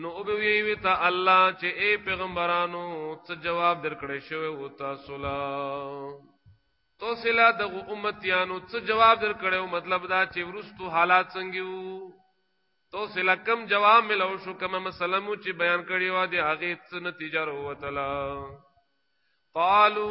[SPEAKER 1] نو او به وی وی ته الله چې اے پیغمبرانو څه جواب درکړې شوی او تاسو لا تو سلا دغه امتیانو څه جواب درکړې او مطلب دا چې ورستو حالات څنګه وو تو سلا کم جواب ملو شو کما مسله مو چې بیان کړی و دي هغه څه نتیجه وروتله قالو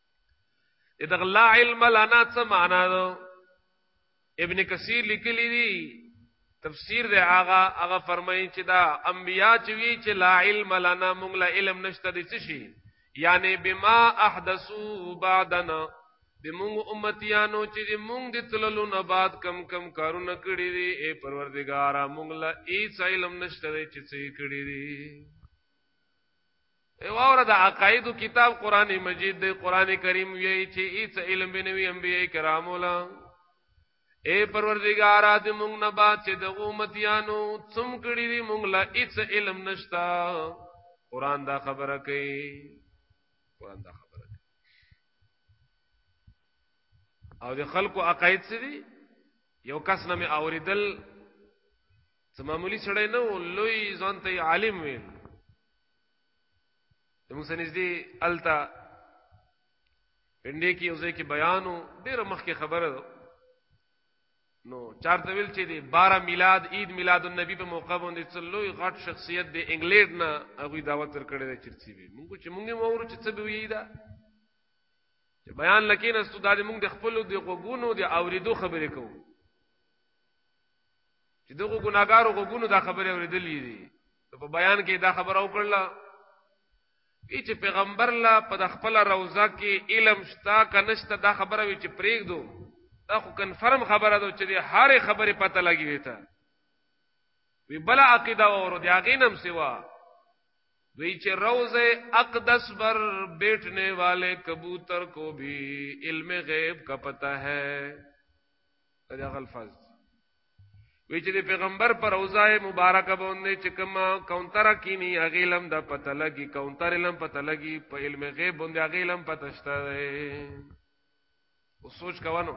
[SPEAKER 1] دغه لا علم لنا څه معنا ده ابن کثیر لیکلی دی تفسیر دی آغا آغا فرمایي چې دا انبیا چې وی چې لا علم لنا مونږ لا علم نشته دي څه شي یعنی بما احدثو بعدنا بمونږ امتیانو چې مونږ د تللو نه بعد کم کم کارونه کړی دي اے پروردگار مونږ لا هیڅ علم نشته دي چې څه کړی دي ای واوره د عقایدو کتاب قران مجید دی قران کریم وی چې هیڅ علم به نوی انبیای کرامو لا اے پروردگار د مونږ نه با چې د امتیانو څم کړی دی مونږ لا هیڅ علم نشتا قران دا خبره کوي قران دا خبره کوي او د خلکو عقاید څه دي یو کس نه مې اوریدل څه معمولی سړی نه لوی ځان ته عالم ویل د موږ نږدې التا پندې کې اوسې کې بیانو ډېر مخکې خبره ده نو چارته ویل چې دی 12 میلاد عید میلاد النبی په موقع باندې څلوي غټ شخصیت دی انګلیډ نه هغه دعوت تر کړې ده چرچی وي موږ چې موږ مور چې څه وی دا چې بیان لکین استو د موږ د خپل د غوګونو د اوریدو خبرې کوو چې دغه ګناګارو غوګونو دا خبره اوریدلې دي په بیان کې دا خبره وکړله چې پیغمبر لا په خپل روزه کې علم شتا کنشتا دا خبره وی چې پریګ دو دا خو کنفرم خبره ده چې هر خبره پته لګی وي ته وی بل عقیده ورو دی هغه نم سیوا وی چې روزه اقدس پر بیٹھنے والے کبوتر کو بھی علم غیب کا پتہ ہے دا هغه الفاظ دي وی چې پیغمبر پر روزه مبارک باندې چې کما کونتر کینی اغیلم د پته لګي کونتر لم پته لګي په علم غیب باندې اغیلم پته شته او سوچ کوانو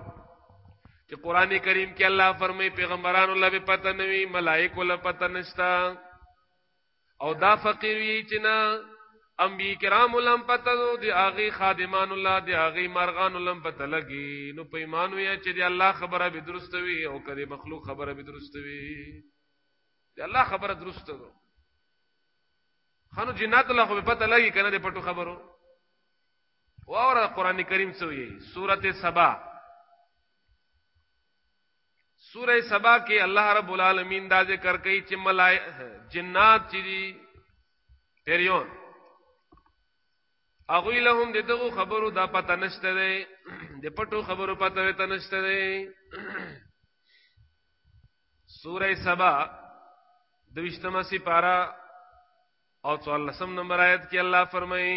[SPEAKER 1] چې قران کریم کې الله فرمایي پیغمبرانو لبه پته نوي ملائکه لبه پته نشتا او دا فقیر وی چې نه انبی کرام لم پته دی اغه خادمان الله دی اغه مرغان لم پته لګي نو په ایمان وی چې دی الله خبره به درست وي او کړي مخلوق خبره به درست وي دی الله خبره درست ده خانو جنات الله خو پته لګي کنه د پټو خبرو واور قران کریم سوې سورته سبا سوره سبا کې الله رب العالمین دا ذکر کوي چې ملای جنات چې دي تریون اغوی لهم د دغه خبرو دا پته نشته ده د پټو خبرو پته وته نشته ده سوره سبا د وشتمه سي پارا او 44 نمبر آیت کې الله فرمایي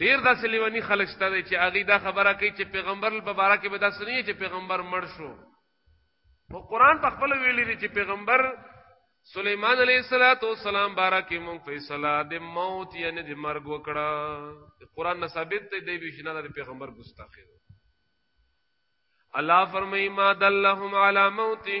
[SPEAKER 1] ډیر داسې لیونی خلک شته دی چې هغه دا خبره کوي چې پیغمبر په باره کې به دا سنیه چې پیغمبر مړ شو خو قران په خپل ویلي دی چې پیغمبر سليمان عليه الصلاه والسلام باره کې مونږ فیصله د موت یعنی د مرګ وکړه قران نه ثابت دی دی بشنه د پیغمبر ګستاخی الله فرمای ما دلهم علی موته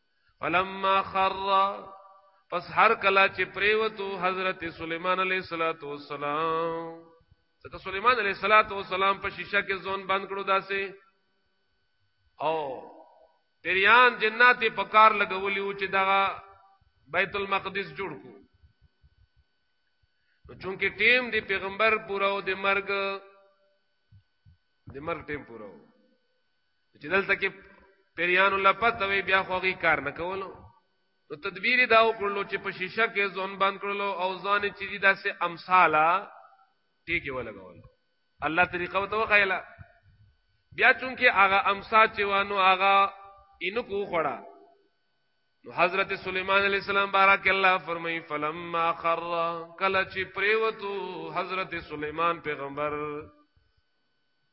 [SPEAKER 1] فلما خر پس هر کلا چې پریوتو حضرت سليمان عليه الصلاه والسلام ته سليمان عليه الصلاه والسلام په شیشه کې ځون بند کړو داسې او پیریان جنات په کار لګولي او چې دا بیت المقدس جوړ کو نو چونکه ټیم دی پیغمبر پوراو د مرګ د مرګ ټیم پوراو چې دلته کې پیریان الله پته وي بیا خو غي کار نه کولو نو تدبیر دا وکړلو چې په شیشه کې ځون بند کړلو او ځان چې دي داسې امثالا ټیکي ولګول الله طریقه وته وخیلا بیا چونکه هغه امثال چې وانو هغه اینو کو خړه نو حضرت سلیمان علیہ السلام بارک الله فرمای فلما خر کله چې پریوتو حضرت سلیمان پیغمبر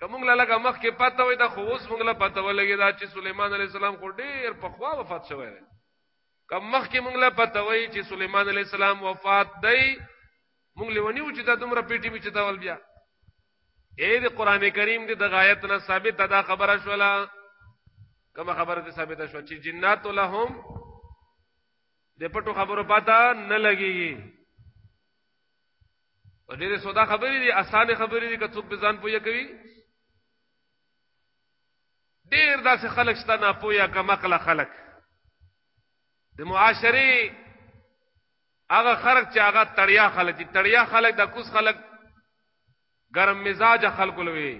[SPEAKER 1] کومګ لږه مخ کې پته وي دا خو اوس موږ له پته ولګي دا چې سليمان عليه السلام خو ډېر په خوا وفات شوی دی کوم مخ کې موږ له پته وي چې سليمان عليه السلام وفات دی موږ لونیو چې دا دومره پیټي می چې دا ول بیا اې د قران کریم د غایت نه ثابت دا خبره شولا کوم خبره ته ثابت شو چې جنات لهم د پټو خبرو پاتا نه لګي ډېرې سودا خبرې دي اسانه خبرې دي که څوک به ځان پوهه کوي ډېر داسې خلک شته نه پوهه کم عقل خلک د معاشري هغه خلک چې هغه تړیا خلک دي تړیا خلک د کوس خلک ګرم مزاج خلکو لوي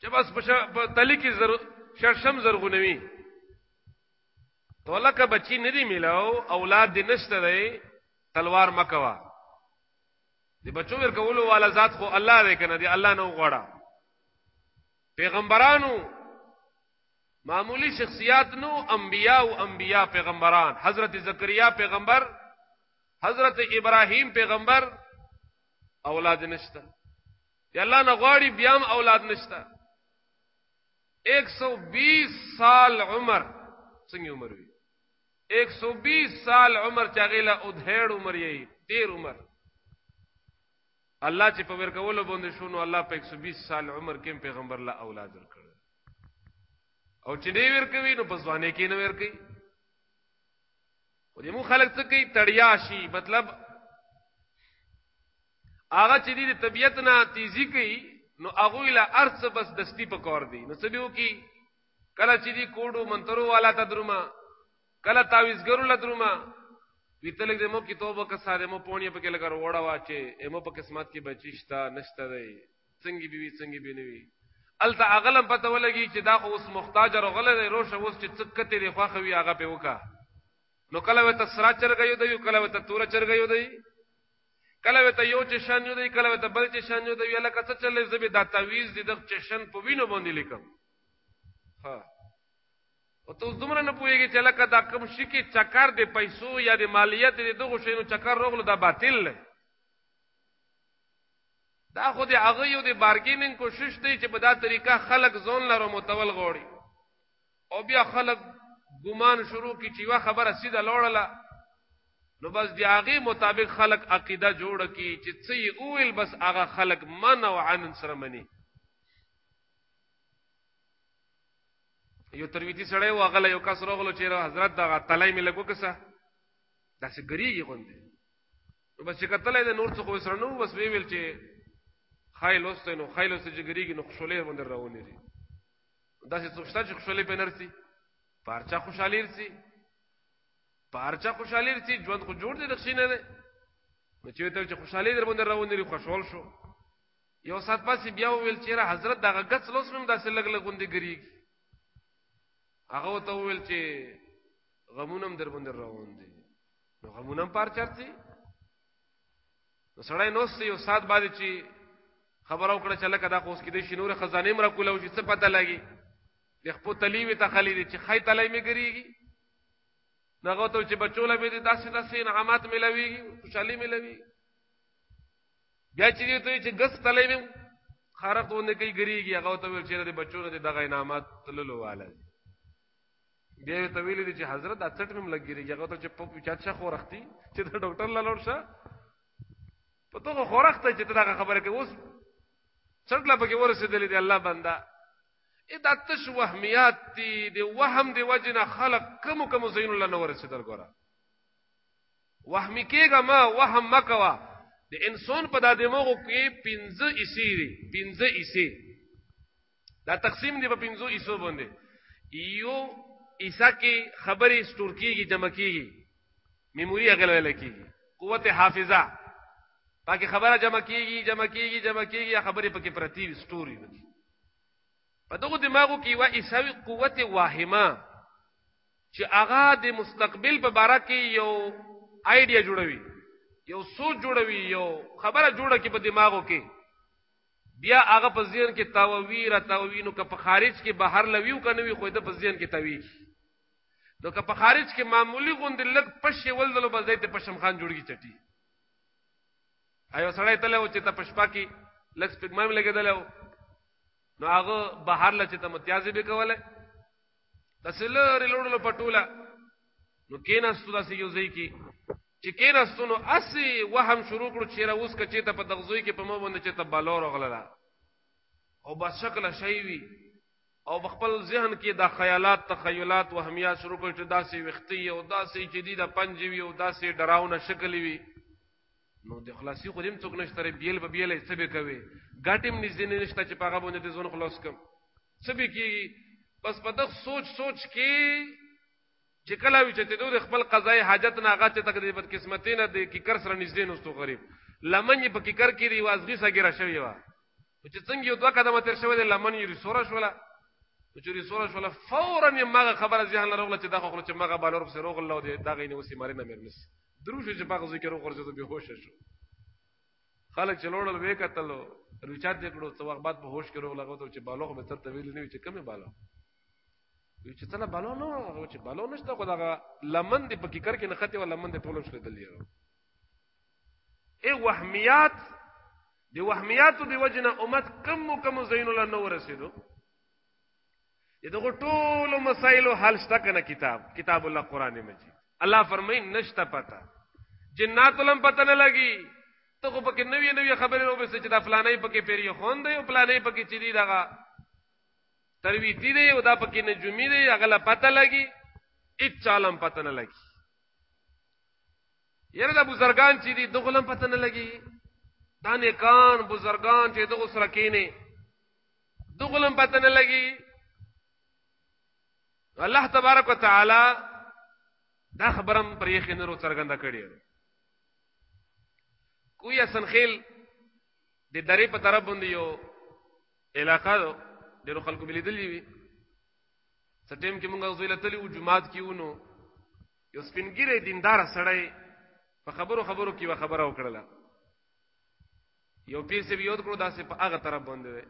[SPEAKER 1] چې بس په تلکی زر شرشم زرغونوي تولکه بچی ندی ملاو اولاد دی نشته دی تلوار مکوا دی بچو ور کولو والا ذات خو الله دی کنه دی الله نو غواړه پیغمبرانو معمولی شخصیات نو انبیاء او انبیاء پیغمبران حضرت زکریا پیغمبر حضرت ابراهیم پیغمبر اولاد نشته دی الله نه غواړي بیا هم اولاد نشته 120 سال عمر څنګه عمر وي 120 سال عمر چاغیلا او دهړ عمر یې ډیر عمر الله چې په ورکولو باندې شونو الله په 120 سال عمر کې پیغمبر لا اولاد ورکړ او چې نه ورکوي نو په ځواني کې نه ورکوي او دې مو خلک څه کوي تړیا شي مطلب هغه چې دې طبيعت نه تیزی کوي نو هغه له ارث بس دستی په کور دی نو څه به وکي کله چې دې کوډو منترو والا ته دروما کله تعویزګرو له دروما ویتلګ دې مو کې توبه کا ساره مو پونی په کې لګر وړا واچې ایمو په قسمت کې بچیشتا نشته دی څنګه بیوی څنګه بینوي الته اغلم پته ولګي چې دا خو اوس محتاج رغله دی روشه اوس چې څکه تیرې خوخه وی هغه په وکا نو کله وته سرا چرګیو دی کله وته تور چرګیو دی کله وته یو چې شان یو دی کله وته بل چې شان یو دی یلا کڅ چلې زبې دا تعویز دي د چې شان په وینو باندې لیکم ها او ته دومره نه پوهیږي چې لکه دا کم شي کې چکر د پیسو یا د مالیت د دغه شینو چکر روغلو دا باطل دی دا خو د هغه یو د بارګیننګ کوشش دی چې په دا طریقه خلک ځون لرو متول غوړي او بیا خلک ګمان شروع کی چې وا خبره سیده لوړله نو بس دی هغه مطابق خلق عقیده جوړ کی چې څه اویل بس هغه خلق من او عن سره منی یو ترویتی سړی و هغه یو کس راغلو چې حضرت دغه تلای مې لګو کسه داسې ګریږي غوندې نو بس چې کتلې د نور څخه سره نو بس وی ویل چې خایل اوسته نو خایل اوسته چې ګریږي نو خوشاله باندې راونی دي دا چې څوک شته چې خوشاله به نرسي پارچا خوشاله رسي پارچا خوشاله رسي ژوند خو جوړ دي نقشې نه ده نو چې ته چې خوشاله در باندې راوون لري خوشحال شو یو سات پاسې بیا ویل چې را حضرت دغه غڅ لوس مم داسې لګ لګ غوندې ګریږي هغه ته ویل چې غمونم در باندې راوون دي نو غمونم پارچا رسي نو سړی نو سي استاد باندې چې خبرو کړه چې لکه دا خو اوس کې د شنور خزانه مرا کوله او چې څه پته لګي د خپل تلیوي ته خلی دي چې خی تلای می ګریږي نغه ته چې بچوله به دي داسې داسې انعامات ملوي خوشحالي ملوي بیا چې دې ته چې ګس تلای می خارق ونه کوي ګریږي هغه ته چې د بچو نه دغه انعامات تللو واله بیا یې ته ویلي دي چې حضرت دا څټ مې لګېږي هغه ته چې په چا څه خورختي چې دا ډاکټر لا لور شه په دغه خورخته چې دا خبره کوي اوس څټ لا پکې ورسېدلې دی الله بندا اې دا تش وهمیات دي د وهم دی وجنه خلق کم کم زین الله نور رسېدل ګوره وهمی کېګه ما وهم مکوا د انسان په دادمو کې 15 اسی دي 15 اسی دا تقسیم دی په پنځو حصو باندې یو حصہ کې خبرې سٹور کیږي جمع کیږي میموري هغه ویل کیږي قوت حافظه پکې خبره جمع کیږي جمع کیږي جمع کیږي خبرې پکې پرتی وي سٹوري وي په دغه دماغو کې وا ایساوي قوت واهمه چې هغه د مستقبل په باره کې یو آیډیا جوړوي یو سوچ جوړوي یو خبره جوړه کې په دماغو کې بیا هغه په ذهن کې تاووي را تاووي نو که په خارج کې بهر لویو کنه وي خو د په ذهن کې تاوي نو که په خارج کې معمولی غوند لګ پښې ول دلو بس دایته پښم خان جوړږي چټي ایو سړی تله و چې ته پښپا کې لګ سپګمم لګیدل نو هغه بهر لچې ته متیازي به کوله د سلری لړلو په ټوله نو کیناستو د سې یوځی کی چې کیناستو نو اسی وهم شروع کړو چې را اوس کچې ته په دغزوی کې په مو باندې چې ته بالور غللا او بس شکل شی وی او خپل ذهن کې دا خیالات تخیلات وهمیات شروع کړي چې داسې وختي او داسې چې دی د پنځوي او داسې ډراونه شکل وی نو د خلاصي خو دیم څوک نشته بیل په بیل څه به کوي ګټم نږدې نشته چې پاغه باندې د ځون خلاص کم څه به کیږي بس په دغه سوچ سوچ کې چې کله وی چې دوی خپل قضای حاجت نه هغه چې تقدیر بد قسمتي نه دی کې کر سره نږدې نوستو غریب لمن یې په کې کر کې دی وازغي سګره شوی و چې څنګه یو دوه قدمه تر شوی دی لمن یې سوره شوله چې ری سوره شوله فورا یې مغه خبره ځه نه رغله چې دا خو چې مغه بالور سره رغله دی دا غینه وسی مرینه مرمس دروشه چې باغ ذکر وکړ چې به هوش شو خلک چې لوړل وې کتل ریچارج یې کړو څو وخت بعد په هوش کې رو لغو ته چې بالغ به تر طویل نه وي چې کمه بالغ وی چې تله بالغ نه هغه چې بالغ نشته خو دا لمن دې پکې کر کې نه خته ولا لمن دې ټولو شل دلی ای وهمیات دی وهمیات دی وجنه امت کم کم زین الله نو رسیدو دغه ټول مسائل حل شته کنه کتاب کتاب الله قران مجید الله فرمای نشته پتا جنات لم پتا نه لګي ته خو پکې نوې نوې خبرې نو به چې دا فلانې پکې پیری خوند دی او فلانې پکې چې دی دغه ترویتی دی او دا پکې نجومی دی هغه لا پتا لګي هیڅ چالم پتا نه لګي یره د بزرګان چې دی دغه لم پتا نه لګي دا نه کان بزرګان چې دغه سره کینه دغلم پته نه لګي الله تبارک وتعالى دا خبرم پرې خنرو څرګنده کړې کوی سنخیل د درې په طرف باندې یو علاقہ ډېر خلکو بلیدلې وي سټیم کې موږ غوښتل تلې و جمعات کې ونو یو سپینګیره دیندار سړی په خبرو خبرو کې و خبره وکړله یو پیر سی یود کړو داسې په هغه طرف باندې وي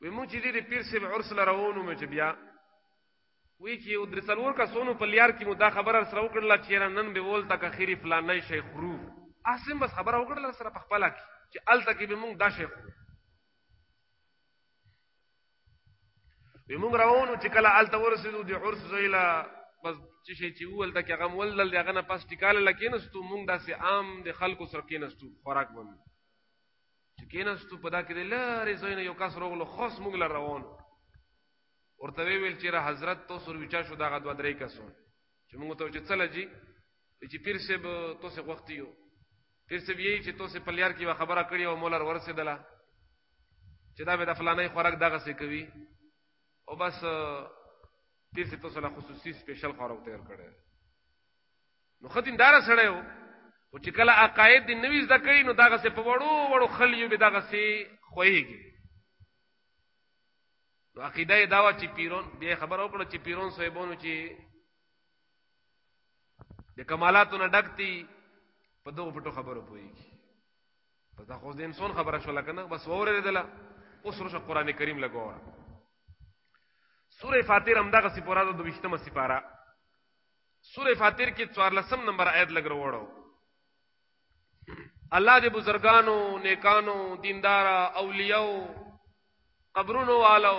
[SPEAKER 1] وی مونږ چې دې پیر سی عرس لراونو مې چې بیا وی چې او درسلور کا سونو په لیار کې مو دا خبره سره وکړله چې نن به ول تک اخیری فلانه شي خروف احسن بس خبره وکړله سره په خپل کې چې ال تک به مونږ دا شي خروف وی مونږ راوونو چې کله آلته ورسېدو د عرس زیلا بس چې شي چې اول تک هغه ولل دغه نه پس ټیکاله لکینستو مونږ داسې عام د خلکو سره کینستو خوراک باندې چې کینستو په دا کې لارې زینه یو کس روغلو خاص مونږ لر روان ورته ویل چې را حضرت تو سر وچا شو دغه دوه درې کسو چې مونږ ته چې چل جی چې پیر صاحب تاسو وخت یو پیر صاحب یې چې تاسو په لیار کې خبره کړې او مولر ورسېدله چې دا به د فلانه خوراک دغه څه کوي او بس پیر صاحب تاسو له خصوصي سپیشل خوراک تیار کړی نو ختم دار سره یو او چې کله عقاید د نویز د کړي نو دغه څه په وړو وړو خلیو به دغه څه خوېږي نو عقیده دا و چې پیرون به خبر او کړ چې پیرون صاحبونو چې د کمالاتو نه ډکتی په دغه پټو خبرو پويږي پس دا خو د انسان خبره شو لکه نه بس وره دلا اوس روشه قران کریم لګوره سوره فاتیر هم دغه سپورا د 22مه سپارا سوره فاتیر کې 14 نمبر آیت لګ وروړو الله دې بزرګانو نیکانو دیندار اولیاء قبرونو والو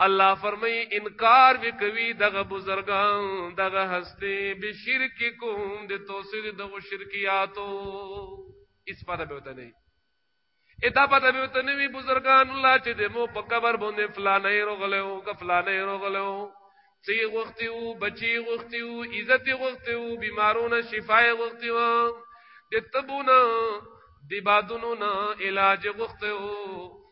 [SPEAKER 1] الله فرمای انکار وکوي دغه بزرګان دغه هستی به شرک کوم د توسید دغه شرکیاتو اس پته به وته نه ادا پته به وته نه وی بزرګان الله چې د مو په قبر باندې فلانه رغلو او فلانه رغلو سی غوختی وو بچی غوختی وو عزت غوختی وو بیمارونه شفای غوختی وو د تبونه د بادونو نه علاج غوختی وو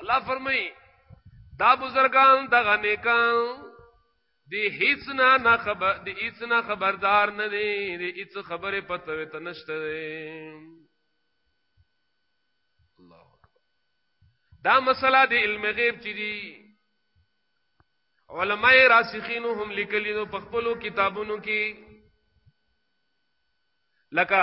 [SPEAKER 1] الله فرمایي دا بزرگان د غنیکان دی هیڅ نه نه خبر دی هیڅ نه خبردار نه دی دی هیڅ خبره پته وته نشته دی الله اکبر دا مسله دی علم غیب چي دي علماء راسخین هم لیکلي نو په خپل کتابونو کې لکه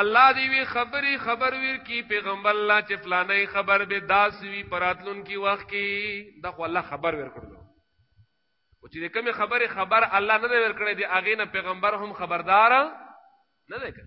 [SPEAKER 1] الله دی وی خبري خبر ور کی پیغمبر الله چې فلانه خبر به داس وی پراتلون کی وخت کی د خو الله خبر ور کړو او چې کومه خبره خبر الله نه ور کړی دی اغه نه پیغمبر هم خبردار نه دی کړ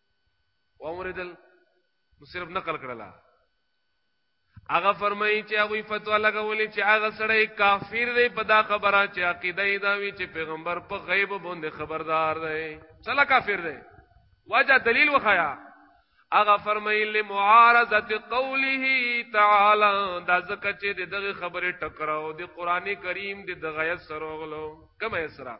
[SPEAKER 1] اوریدل نو صرف نقل کړلا هغه فرمایي چې هغه فتوا لګولې چې هغه سړی کافر دی په دا خبره چې عقیده یې دا وی چې پیغمبر په غیب باندې خبردار دی چلا کافر دی واجه دلیل وخایا هغه فرمایي لمعارضه قوله تعالی دا زکه چې دغه خبره ټکراو دی قران کریم دی دغه سره غلو کومه سره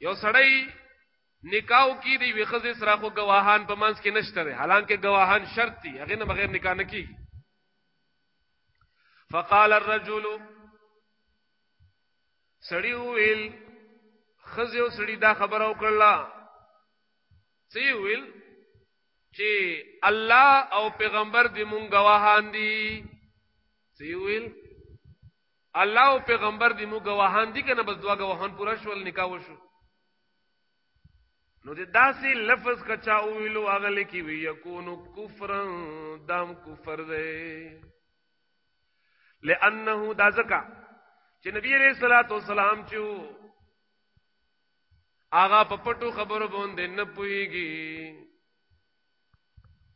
[SPEAKER 1] یو سړی نکاو کی دی وی خزه سره خو گواهان په منځ کې نشته دی حالانکه گواهان شرط دي هغه نه بغیر نکاح نه کیږي فقال الرجل سړی ویل خزه او سړی دا خبره وکړه سی ویل چې الله او پیغمبر دې مونږ گواهان دي سی ویل الله او پیغمبر دی مو گواهان دي کنه بس دوا گواهان پورا شول نکاح وشو نو د داسې لفظ کچا ویلو هغه لکی وی یکون کفرا دام کفر دی لانه دا زکا چې نبی علیہ الصلوۃ والسلام چې آغا په پټو خبرو باندې نه پويږي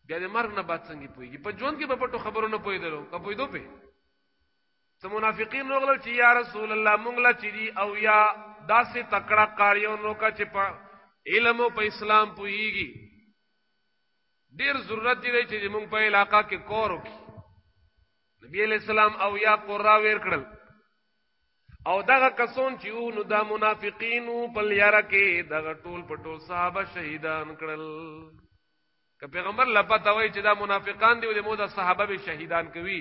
[SPEAKER 1] بیا د مرګ نه بعد څنګه پويږي په ژوند کې په پټو خبرو نه پويدلو که پويدو په ته منافقین نوغلو چې یا رسول الله مونږ لا چې دی او یا داسې تکړه قاریو نو کا چې په علم او په اسلام پویږي ډیر ضرورت دی چې مونږ په علاقہ کې کور وکړي نبی علیہ السلام او یا قرا ویر کړل او دغه کسون چې وو نو دا منافقین په لیاره کې دغه ټول په ټول صحابه شهیدان کړل که پیغمبر لپاره وای چې دا منافقان دی او د مودا صحابه به شهیدان کوي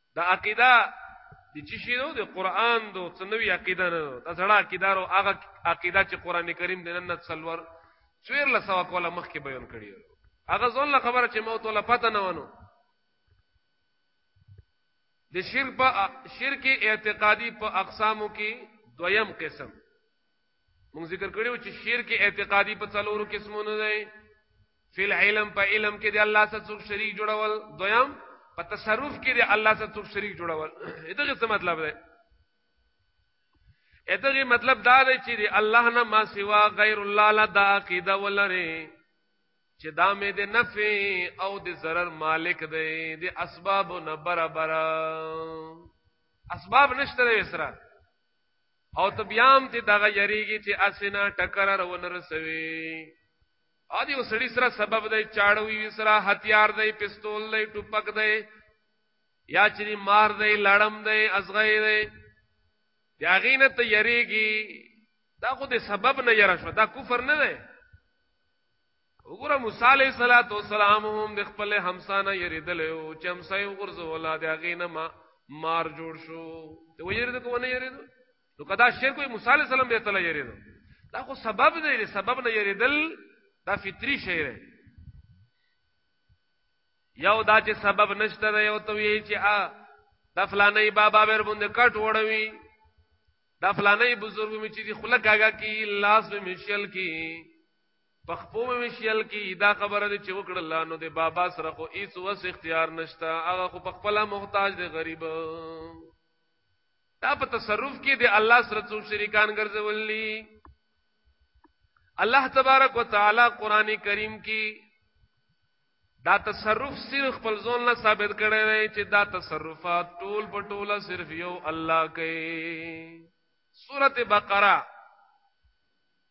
[SPEAKER 1] دا عقیده د چې شی نو د قران دو څنوي عقیده نه دا زړه عقیده او هغه عقیده چې قران کریم د نن څلور چویر لسوا کوله مخ کې بیان کړی هغه ځون له خبره چې موت ولا پته نه ونه د شرک په شرک اعتقادي په اقسامو کې دویم قسم مونږ ذکر کړیو چې شرک اعتقادي په څلورو قسمونو دی فی العلم په علم کې دی الله سره څوک شریک جوړول دویم په تصرف کې دی الله سره څوک شریک جوړول دغه څه مطلب دی دغه مطلب دا دی چې دی الله نه ما سوا غیر الله لا دا عقیده ولري چې دا مې د نفع او د ضرر مالک دی د اسباب نه برابر اسباب نشته وسره او ته بیا هم ته دغه یریږي چې اسنه ټکر رونه رسوي ا دې وسړي سره سبب دی چاړو وی سره هتیار دی پستول دی ټوپک دی یا چې مار دی لړم دی ازغی دی یا غینه ته یریږي دا خو دې سبب نه یره شو دا کفر نه دی وګوره موسی علیه صلات وسلام هم د خپل همسا نه یریدلی و چې همسا یې وغورځوله د هغې نه ما مار جوړ شو ته ویریدو که ونه یریدو نو که دا شرک وي موسی علیه السلام به تله یریدو دا خو سبب دی سبب نه یریدل دا فطری شی دی یو دا چې سبب نشته دی او ته وی چې ا د فلانې بابا ور باندې کټ وړوي د فلانې بزرګ می چې خلک هغه کی لاس می مشل کی په خپو وشیل کی دا خبره دی چې وکړه الله نو د بابا سره خو هیڅ وس اختیار نشتا هغه خو په خپل محتاج دی غریب دا په تصرف کې دی الله سره څو شریکان ګرځوللی الله تبارک وتعالي قران کریم کې دا تصرف صرف خپل ځون لا ثابت کړی دی چې دا تصرفات ټول په ټوله صرف یو الله کوي سورته بقره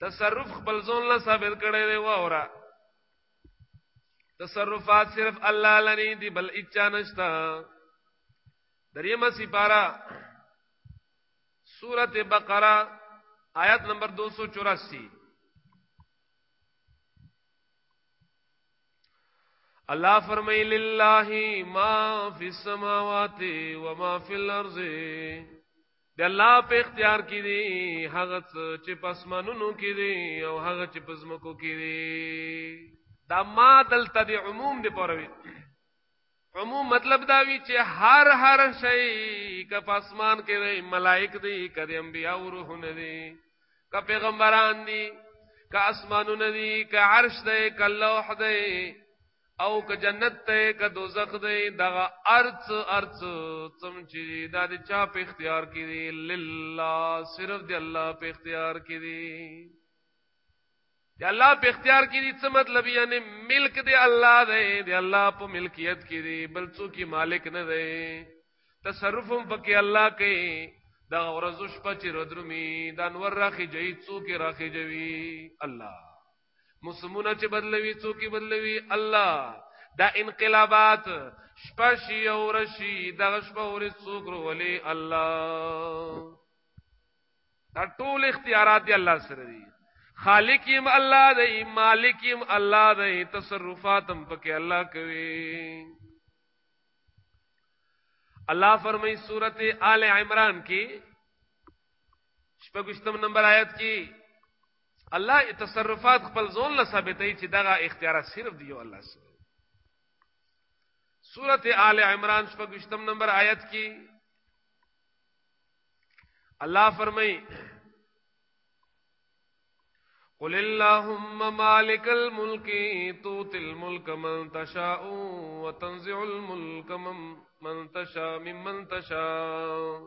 [SPEAKER 1] تصرف خپل ځون له ثابت کړي دی وره تصرفات صرف الله لنی دی بل اچا نشتا دریمه سپارا سورت بقره آیت نمبر 284 الله فرمای لله ما فی السماوات و ما فی الارض د الله په اختیار کې دي هغه چې پسمنونو کې دي او هغه چې پزمکو کې دي دا ما دلته د عموم دی پروي عموم مطلب دا وی چې هر هر شی که پسمان کې دی ملائک دی کدی انبیا او روح نه دي که پیغمبران دي که اسمانونه دي که عرش دی که لوح دی او که جنت ته که دوزخ دی دغه ارڅ ارڅ تم چې دا د چا په اختیار کې دی لله صرف دی الله په اختیار کې دی دی الله په اختیار کې دی څه مطلب یعنی ملک دی الله دی دی الله په ملکیت کې دی بل څوک مالک نه دی تصرف هم پکې الله کوي دا ورځ شپه چې ردرمي دا نور راخي جي څوک راخي جوي الله موسمونه چې بدلوي څوک بدلوي الله دا انقلابات شپشي او رشي د شپه ورې څوک ولي الله دا ټول اختیارات دی الله سره دي خالق يم الله دی مالک يم الله دی تصرفاتم پکې الله کوي الله فرمای سورته آل عمران کې شپږشتم نمبر آیت کې الله تصرفات خپل ځون له ثابتې چې دغه اختیارات صرف دی یو الله سره سورت آل عمران شپږشتم نمبر آیت کې الله فرمای قل اللهم مالک الملک توت الملک من تشاء وتنزع الملک من تشاء ممن تشاء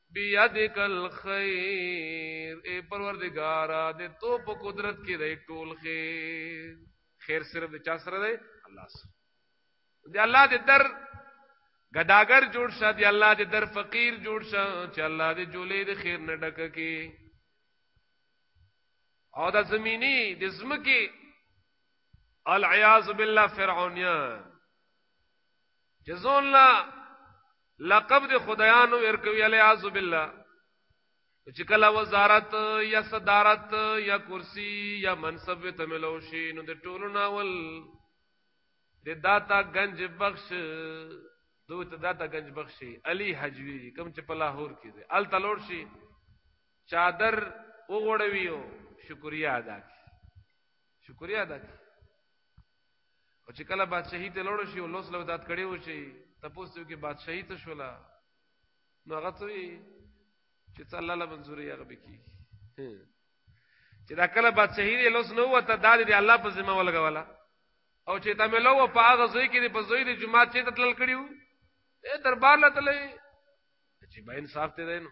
[SPEAKER 1] بیدک الخیر اے پروردگارا دے تو په قدرت کې دی ټول خیر خیر صرف د چا سره دی الله سره دی الله دې در غداګر جوړ شه دی الله دې در فقیر جوړ شه چې الله دې جولې د خیر نه ډکه کې او د زمینی د زمکی العیاذ بالله فرعونیان جزون الله لقب د خدایانو ورکوي الیاذ بالله چې کله وزارت یا صدارت یا کرسی یا منصب ته ملو شي نو د ټولو ناول د داتا گنج بخش دوی ته داتا گنج بخشي علي حجوي کوم چې په لاهور کې دی ال تلور شي چادر وګړوي او شکریا ادا کی شکریا ادا کی او چې کله بادشاہي ته لوړ شي او لوس لو دات کړي و شي تاسو کې بادشاہي ته شولا نو هغه ته چې صلی الله منظوري هغه بکی چې دا کله بادشاہي دی لوس نو وته دال دی الله په ذمہ ولګوالا او چې دا ملو په هغه ځای کې په ځای دی جمعه چې تل کړیو اے دربار لته لې چې با انصاف ته دی نو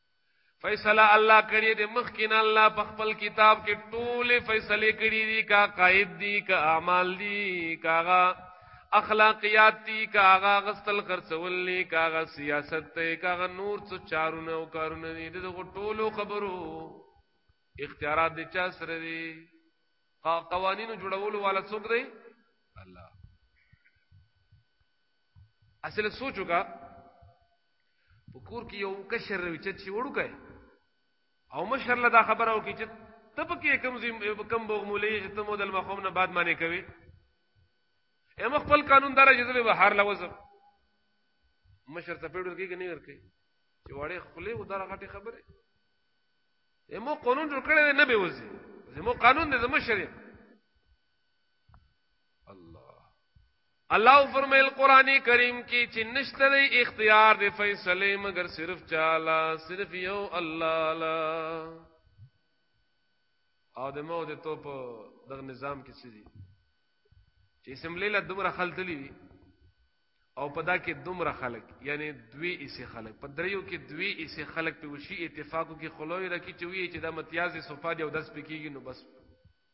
[SPEAKER 1] فیصله الله کړی دی مخکینه الله په خپل کتاب کې ټوله فیصله کړی دی کا قائد دی کا اعمال دی کاغه اخلاقیات دی کاغه غسل خرڅول دی کاغه سیاست دی کاغه نور څه چارونه او کارونه دی دغه ټولو خبرو اختیارات دی چا سره دی قوانینو جوړولو والا څوک دی الله اصل سوچو کا په کور کې یو کشر وی چې چې وړوکه او مشر له دا خبره وکړي چې ته په کې کم زم کم بغمولې چې ته مودل مخوم نه بعد باندې کوي اما خپل قانون دار جزل بهر لوزم مشر ته پیډور کې نه ورکي چې وړې خلې و دغه غټي خبره امو قانون جوړ کړی نه به وځي زمو قانون دې زمو شریعت الله فرمایل قران کریم کې چې نشته دی اختیار دی فیصله مگر صرف چالا صرف یو الله لا او د مو د توپ د نظام کې څه دي چې اسمبلی له دومره خلتلی وي او پدا کې دومره خلک یعنی دوی ایسه خلک په دریو کې دوی ایسه خلک په وشي اتفاقو کې خلوی رکی چې وی چې د متیازي صفه دی او داس پکېږي نو بس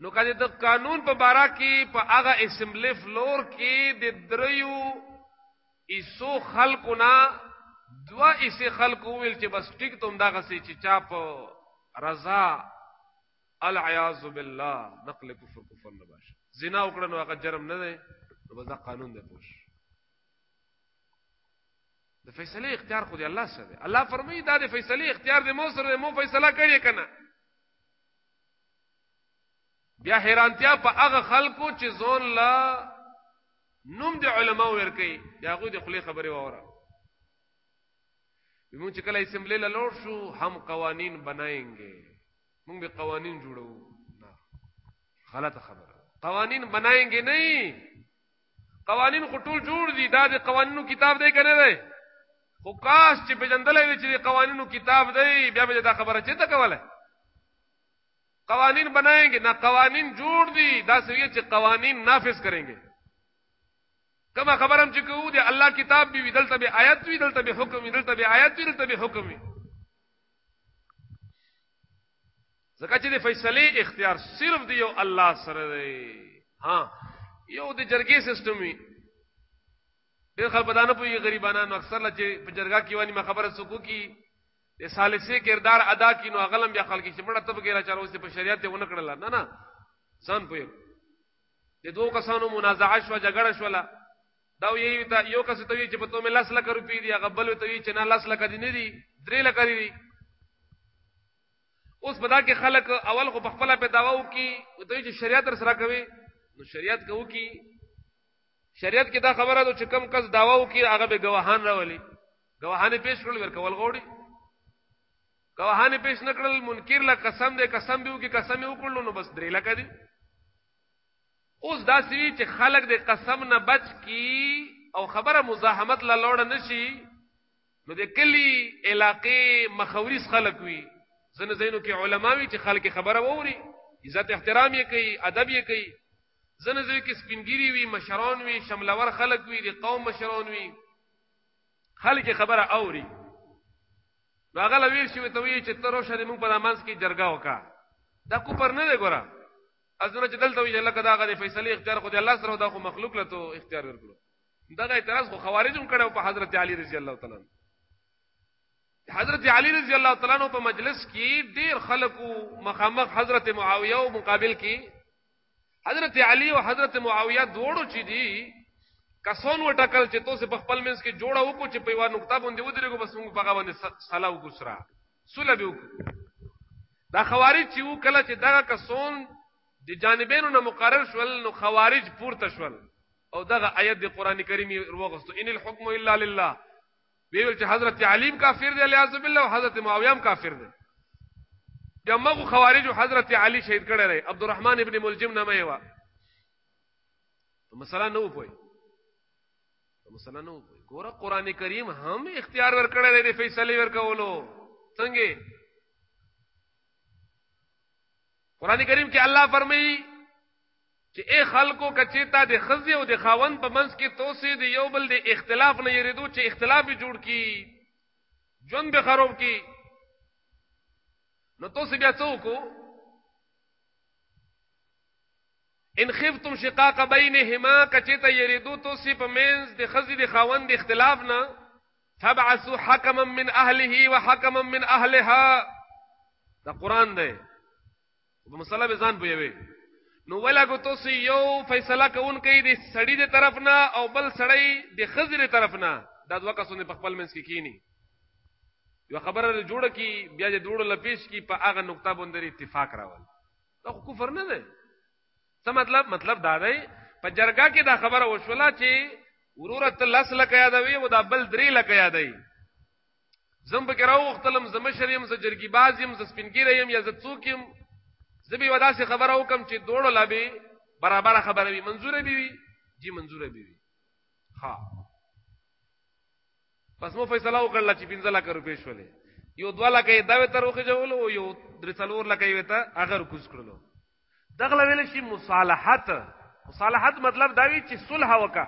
[SPEAKER 1] نو کله د قانون په بارا کې په هغه اسمبلی فلور کې د دریو ایسو خلکو نه دوا ایسه خلکو ویل چې بس ټیک ته همدغه سي چې چا په رضا العیاذ بالله نقل کفر کفر نه باشه زنا وکړه نو هغه جرم نه دی نو بس دا قانون دی پوش د فیصله اختیار خو دی الله سره الله فرمایي دا د فیصله اختیار د مو سره مو فیصله کړی کنه بیا حیرانتیا په هغه خلکو چې ځون لا نوم د علما ورکي دا غو د خلی خبره وره موږ چې کله اسمبلی له لور شو هم قوانین بناینګې موږ به قوانین جوړو نه غلطه خبره قوانین بناینګې نه قوانین خو ټول جوړ دي دا د قوانینو کتاب دی کنه دی خو کاش چې پیژندلې وي چې قوانینو کتاب دی بیا به دا خبره چې ته کوله قوانین بنائیں نه قوانین جوړ دي دا سویه چې قوانین نافذ کریں گے کما خبرم چې کوو دی الله کتاب به دلته به آیات وی دلته به حکم وی دلته به آیات وی دلته به حکم وی ځکه چې د فیصله اختیار صرف دی یو الله سره دی ها یو د جرګې سیستم وی ډېر خلک بدانه پوي غریبانو اکثر لچې په جرګه کې وانی ما خبره سکو کی د ثالثي کردار ادا کینو غلم بیا خلک چې مړه تب ګیرا چارو سي په شریعت ته ونه کړل نه نه ځان پوي د دوه کسانو منازعه شو جګړه شولا دا یو ته یو کس ته وی چې په تو مې لاس لکه روپی دی هغه بل ته وی چې نه لاس لکه دی نه دی درې لکه دی اوس په دا کې خلک اول خو په خپل په داوا وکي ته چې شریعت تر سره کوي نو شریعت کو کی شریعت کې دا خبره ده چې کم کس داوا وکي هغه به گواهان راولي گواهان پیش کړل ور کول غوړي گواهان پیش نکړل منکر لا قسم دې قسم به وکي قسم یې وکړل نو بس درې لکه دی اوس داسې وي چې خلک د قسم نه بچ کی او خبره مزاحمت لا لوړه نشي نو د کلی علاقې مخوريس خلک وي زنه زینو کې علماوي چې خلک خبره ووري عزت احترام یې کوي ادب یې کوي زنه زوی کې سپینګيري وي مشران وي شملور خلک وي د قوم مشران وي خلک خبره اوري نو هغه لوي شي ته وی چې تر اوسه موږ په امانس کې جرګه وکا دا کو پر نه دی ګوره ازونه چې دلته وي لکه دا غوډه فیصله اختیار خو دې الله سره دا خو مخلوق له تو اختیار ورکړو دا اعتراض خو خوارجم کړو په حضرت علی رضی الله تعالی حضرت علی رضی الله تعالی نو په مجلس کې ډیر خلکو مخامخ حضرت معاویه او مقابل کې حضرت علی او حضرت معاویه دوړو چې دي کسون وټکل چې توسه په خپل منځ کې جوړه وکړو چې په یو نقطه باندې ودرېګو بس موږ په هغه باندې سلام وکړو سره سوله به وکړو دا خوارج چې وو کله چې دغه کسون د جانبینو نه مقرر شول نو خوارج پورته شول او دغه آیت د قران کریم وروغستو ان الحكم الا لله ویل چې حضرت علیم کافر دی الیاذ بالله او حضرت معاویه هم کافر دی بیا مغو خوارج حضرت علی شهید کړی دی عبدالرحمن ابن ملجم نامه یې و مثلا نو پوي مثلا نو ګوره قران کریم هم اختیار ورکړل دی فیصله ورکولو څنګه قران کریم کې الله فرمایي چې اے خلکو کچېتا د خزي او د خاون په منځ کې توسې د یو بل د اختلاف نه یریدو چې اختلاف جوړ کی ژوند به خراب کی نو توسې بیا څوک ان خفتم شقاق بینهما کچته یریدو تو سی په مینز د خزی د خاوند اختلاف نه فبعثوا حكما من اهله وحكما من اهلها دا قران دی په مسله به ځان پویوي نو ولګو تاسو یو فیصله کوونکی دی سړی دی طرف نه او بل سړی دی خزر طرف نه دا دوه کسونه په خپل منځ کې کینی یو خبره جوړه کی بیا د دوړو لپیش کی په هغه نقطه باندې اتفاق راول دا خو کفر نه دی څه مطلب مطلب دا دی په جرګه کې دا خبره وشولا چې وروره ته لس لکه یادوي او دا بل درې لکه یادوي زم به کراو وختلم زم شریم ز جرګي باز يم ز سپینګیر يم یا ز څوک يم زبي ودا سي خبره وکم چې دوړو لا به برابر خبره وي منزوره بي وي جی منزوره بي وي ها پس مو فیصله وکړل چې 15 لک روپې شولې یو دوه لک یې دا وتر وخه جوړو او یو درې څلور لک یې وتا هغه رکوز کړلو دغه ویل شي مصالحت مصالحت مطلب دا وی چې صلح وکا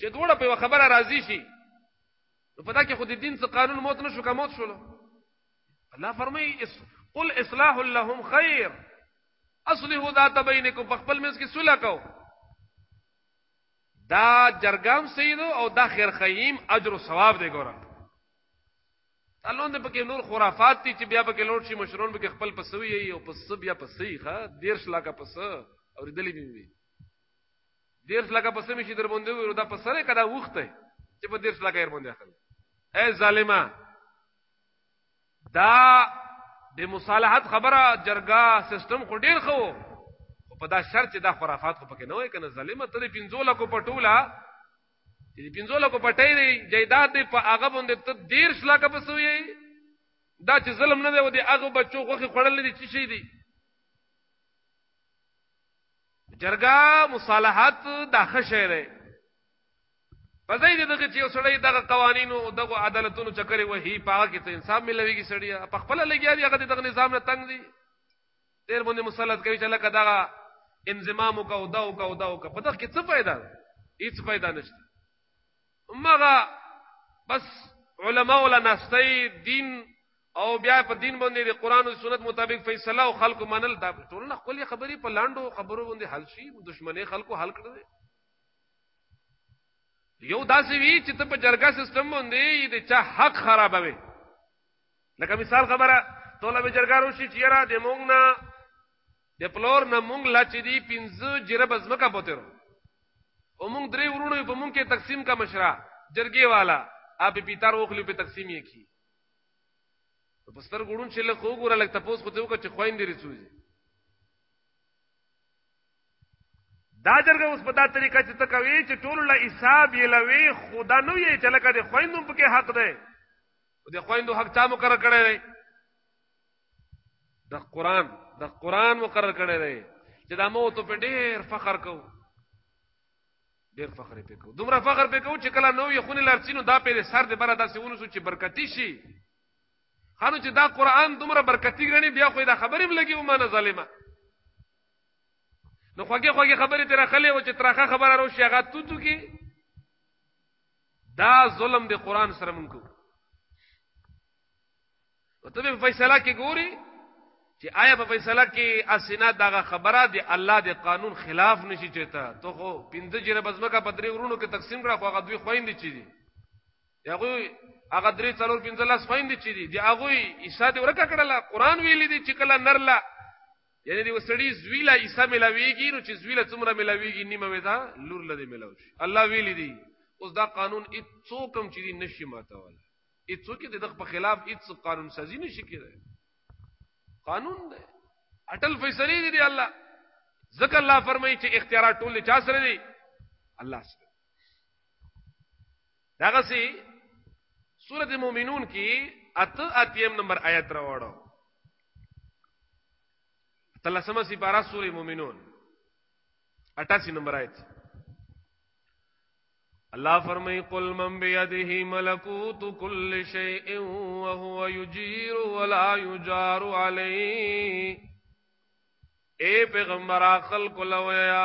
[SPEAKER 1] چې دوړه په خبره راضي شي نو پدا کې خو د دین څخه قانون موت نشو کا موت شولو الله فرمایي اس قل اصلاح لهم خير اصله ذات بينكم فخپل مس کې صلح کو دا جرګام سید او دا خیر خیم اجر او ثواب دی ګوره تلون د پکې نور خرافات دي چې بیا پکې لوټ شي مشرون به خپل پسوي او پس بیا پسې ښه دیر شلا کا پس او دلی به وي دیر شلا کا پس می شي در باندې ورو دا پسره کدا وخته چې په دیر شلا کا ير باندې اخلي اے ظالما دا د مصالحت خبره جرګه سیستم خو ډیر خو په دا شرط چې دا خرافات خو پکې نه وای کنه ظالمه ته پینځو لکو پټولا چې پینځو لکو پټې دی جیداد دی په هغه باندې ته ډیر شلا کا پسوي دا چې ظلم نه دی و دی هغه بچو خوخي خړل دي چې شي دي جرګه مصالحت دا خشه دی په ځای د دغه چې یو سړی دغه قوانینو او دغه عدالتونو چکرې وهي په هغه کې ته انصاف ملويږي سړی په خپل لګیا دی هغه دغه نظام نه تنگ دی تیر باندې مسلط کوي چې لکه دغه انضمام او کو داو کو داو کو په دغه کې څه فائدہ هیڅ فائدہ نشته مګه بس علما ولا نستی دین او بیا په دین باندې د قران او سنت مطابق فیصله او خلق منل دا ټول نه خپل خبرې په لاندو خبرو باندې حل شي دشمنه خلکو حل کړي یو داسې وی چې ته په جرګه سیستم باندې د چا حق خرابوي لکه مثال خبره ټوله به جرګه روشي چې را د مونږ نه د پلور نه مونږ لا چې دی 15 جره بزمکه پته رو او مونږ درې ورونو په مونږ کې تقسیم کا مشرا جرګي والا اپ پیتار وخلو په تقسیم یې کی په ستر ګړون چې له خو ګوره لکه تاسو خو ته وکړه چې خويندې رسوځي دا جرګه اوس په دا طریقه چې ته کوي چې ټول له حساب یې لوي خدا نو یې چې لکه د خويندو په کې حق دی او د خويندو حق چا مقرر کړی دی د قران د قران مقرر کړی دی چې دا مو ته په ډېر فخر کو ډېر فخر په کو دومره فخر په کو چې کله نو یې خونی لارچینو دا په سر د بره داسې ونسو چې برکتی شي خانو چې دا قران دومره برکتی غني بیا خو دا خبرې ملګي ومانه ظالمه نو خوږه خوږه خبره تیرا خلې و چې ترخه خبره رو شي هغه تو تو کې دا ظلم دی قران سره مونږ کو او ته په فیصله کې ګوري چې آیا په فیصله کې اسناد دغه خبره دی الله دی قانون خلاف نشي چیتا ته خو پنځه جره بزمکه په درې ورونو کې تقسیم کړه خو هغه دوی خويندې چي دي هغه هغه درې څلور پنځه لاس خويندې چي دي دی هغه عیسی دی ورکه کړله قران ویلي دي چې کله نرله یعنی دی وسړی زوی لا عیسی ملاویږي نو چې زوی لا څومره ملاویږي نیمه ودا لور لدی ملاو شي الله ویل دی اوس دا قانون اڅو کم چې دی نشي ماتول اڅو کې د دغه په خلاف اڅ قانون سازي نشي کېدای قانون دی اٹل فیصله دی الله ځکه الله فرمایي چې اختیارات ټول چا سره دي الله سره دغه سي سورۃ المؤمنون کې ات اتیم نمبر آیت راوړو تلسمه سی پارا سورۃ المؤمنون 88 نمبر آیت الله فرمای قل من بيده ملکوت كل شيء وهو يجير ولا يجار عليه اے پیغمبر خلق لویا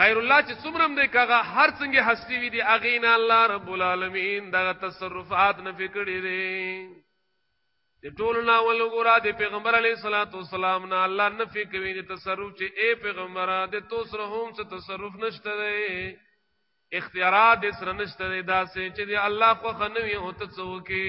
[SPEAKER 1] غیر الله چې څومره دې کاغه هر څنګه هستی وي دي اغینا الله رب العالمین دغه تصرفات نه فکرې دي د ټول نه ول ګورا د پیغمبر علی صلوات و سلام نه الله نه فکرې دي تصرف چې اے پیغمبر د تو سره هم څه تصرف نشته دی اختیارات سره نشته دی دا سه چې الله خو خنوي او ته څوکي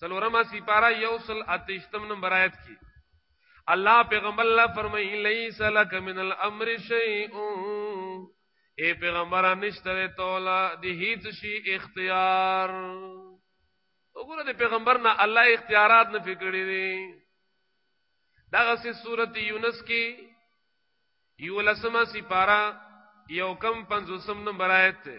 [SPEAKER 1] څلورمه سپاره یو سل اتشتم نمبر آیت کې الله پیغمبر الله فرمایي لیس لک من الامر شیء اے پیغمبر نشته تولا دی هیڅ شی اختیار وګوره د پیغمبر نه الله اختیارات نه فکرې دي دغه سه سورته یونس کې یو لسمه سپاره یو کم 500 نمبر آیت ته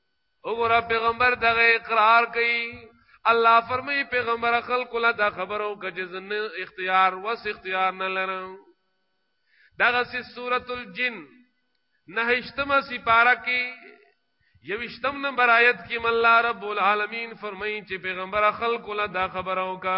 [SPEAKER 1] وګوره پیغمبر دغه اقرار کوي الله فرمایي پیغمبر خلق له دا خبرو کجزن اختیار وس اختیار نه لرم دغه سی سورۃ الجن نهشتمه سپاره کې یوشتم نمبر آیت کې مله رب العالمین فرمایي چې پیغمبر خلق له دا خبرو کا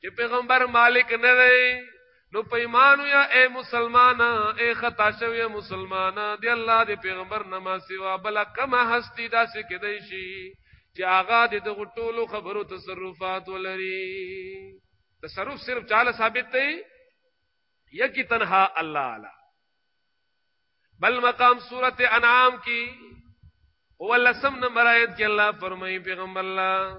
[SPEAKER 1] چې پیغمبر مالک نه دی نو پیمانو یا اے مسلمان اے خطا شوی مسلمان دی الله دی پیغمبر نما سوا بل کما هستی داسې کدی شي چې آغا د دغه ټولو خبرو تصرفات ولري تصرف صرف چاله ثابت دی یکی تنها الله اعلی بل مقام سورت انعام کی ولسم نمبر آیت کې الله فرمایي پیغمبر الله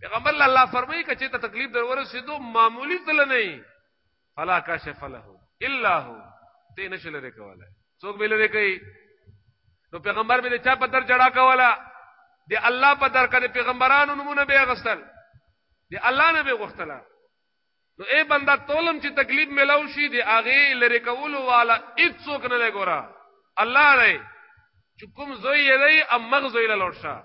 [SPEAKER 1] پیغمبر له الله فرمایي کچې ته تکلیف در ورسېدو معمولی تل نه فلا کاشف له الا هو ته نشل لري کوله څوک به لري کوي نو پیغمبر به چا په در جړه کوله دی الله په در کړي پیغمبرانو نمونه به غسل دی الله نه به غختله نو اے بندا تولم چې تکلیف ملاو شي دی اغه لری کول والا اڅوک نه لګورا الله نه چې کوم زوی یې دی ام مغزوی له لوټ شه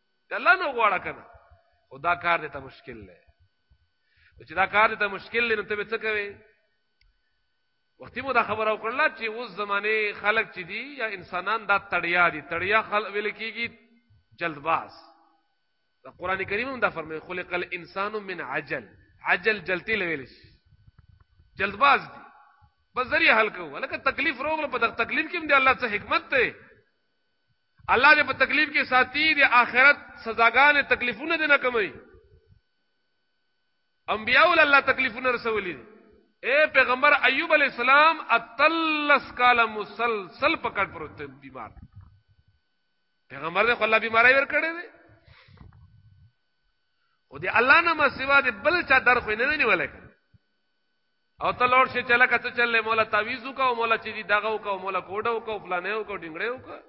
[SPEAKER 1] الله نه غواړه کنه او دا کار دې ته مشکل دی چې دا کار دې ته مشکل دی نو ته به څه کوې وختي مو دا خبره وکړه چې اوس زمانه خلک چې دي یا انسانان دا تړیا دي تړیا خلک ویل کیږي جلدباز دا قران کریم هم دا فرمایي خلق الانسان من عجل عجل جلتی لویل شي جلدباز دي بس ذریعہ حل کوو لکه تکلیف روغله په دغه تکلیف کې هم دی الله څه حکمت ته الله دې په تکلیف کې ساتي د آخرت سزاګان تکلیفونه دې نه کموي انبیاء ول الله تکلیفونه رسولي دي اے پیغمبر ایوب علی السلام اتلس کال مسلسل پکړ پروت بیمار پیغمبر دې خلا بیماری ور کړې دي او دې الله نه ما سوا دې بل چا در خو نه نیولای او ته لور شي چې لکه څه چلې مولا تعویز وکاو مولا چې دغه وکاو مولا کوډه وکاو فلانه وکاو ډنګړې وکاو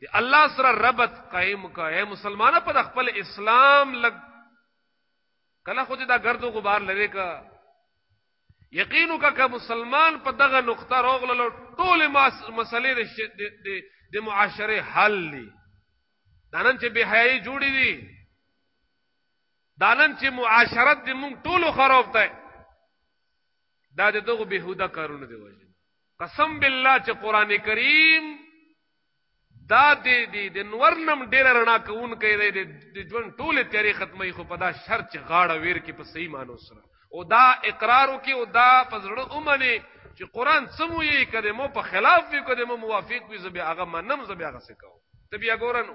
[SPEAKER 1] دی الله سره ربط قائم کا اے مسلمانانه پر خپل اسلام لګ کله خو دې دا ګردو غبار لری کا یقینو کا که مسلمان په دغه نقطه روغللو ټول مسلې د معاشره حل دي دا نن چې به حیاي جوړي دي دا نن چې معاشرت د مونږ ټولو خراب دی دا د دغه بهوده کارونه دی وجه قسم بالله چې قران کریم دا د د د نورنم ډیر رڼا کوون کوي د د ژوند ټوله تیاری ختمي خو په دا شرط چې غاړه ویر کې په صحیح مانو سره او دا اقرار وکي او دا فزړه اومنه چې قران سمو یې کده مو په خلاف وي کده مو موافق وي زبې هغه منم زبې هغه څه کوم ته بیا ګورنو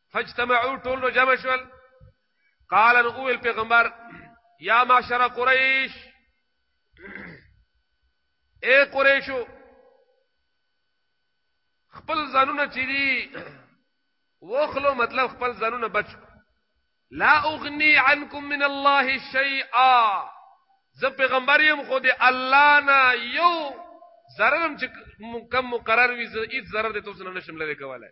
[SPEAKER 1] فاجتمعوا ټول نو جمع شول قال ان اول پیغمبر یا معاشر قریش اے قریشو خپل ځانونه چې دي وخلو مطلب خپل ځانونه بچ لا اغنی عنکم من الله شیئا زه پیغمبر یم خو دې الله نه یو ضررم چې کم مقرر وي زه هیڅ ضرر دې تاسو نه نشم لري کولای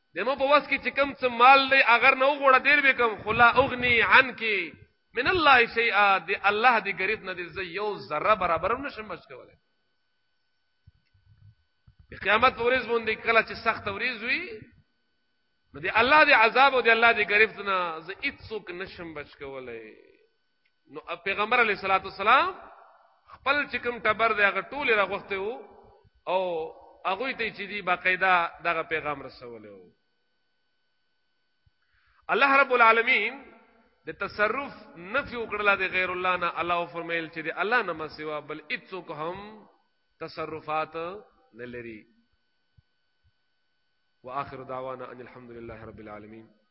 [SPEAKER 1] دمو په وس کې چې کم څه مال دی اگر نه وګړه دیر به کم خلا اغنی عنک من الله شیئا دی الله دی غریب نه دی زه یو ذره برابر هم نشم بچ کولای قیامت ورځ باندې کله چې سخت ورځ وي نو دی الله دی عذاب او دی الله دی غریب نه زه هیڅوک نشم بچ کولای نو پیغمبر علی صلوات والسلام خپل چې کوم ټبر دی هغه ټول راغوخته وو او هغه ته چې دی باقاعده دغه پیغام رسوله وو الله رب العالمین د تصرف نفي وکړل د غیر الله نه الله فرمایل چې د الله نه مسوا بل اڅوک هم تصرفات نه لري واخر دعوانا ان الحمد لله رب العالمين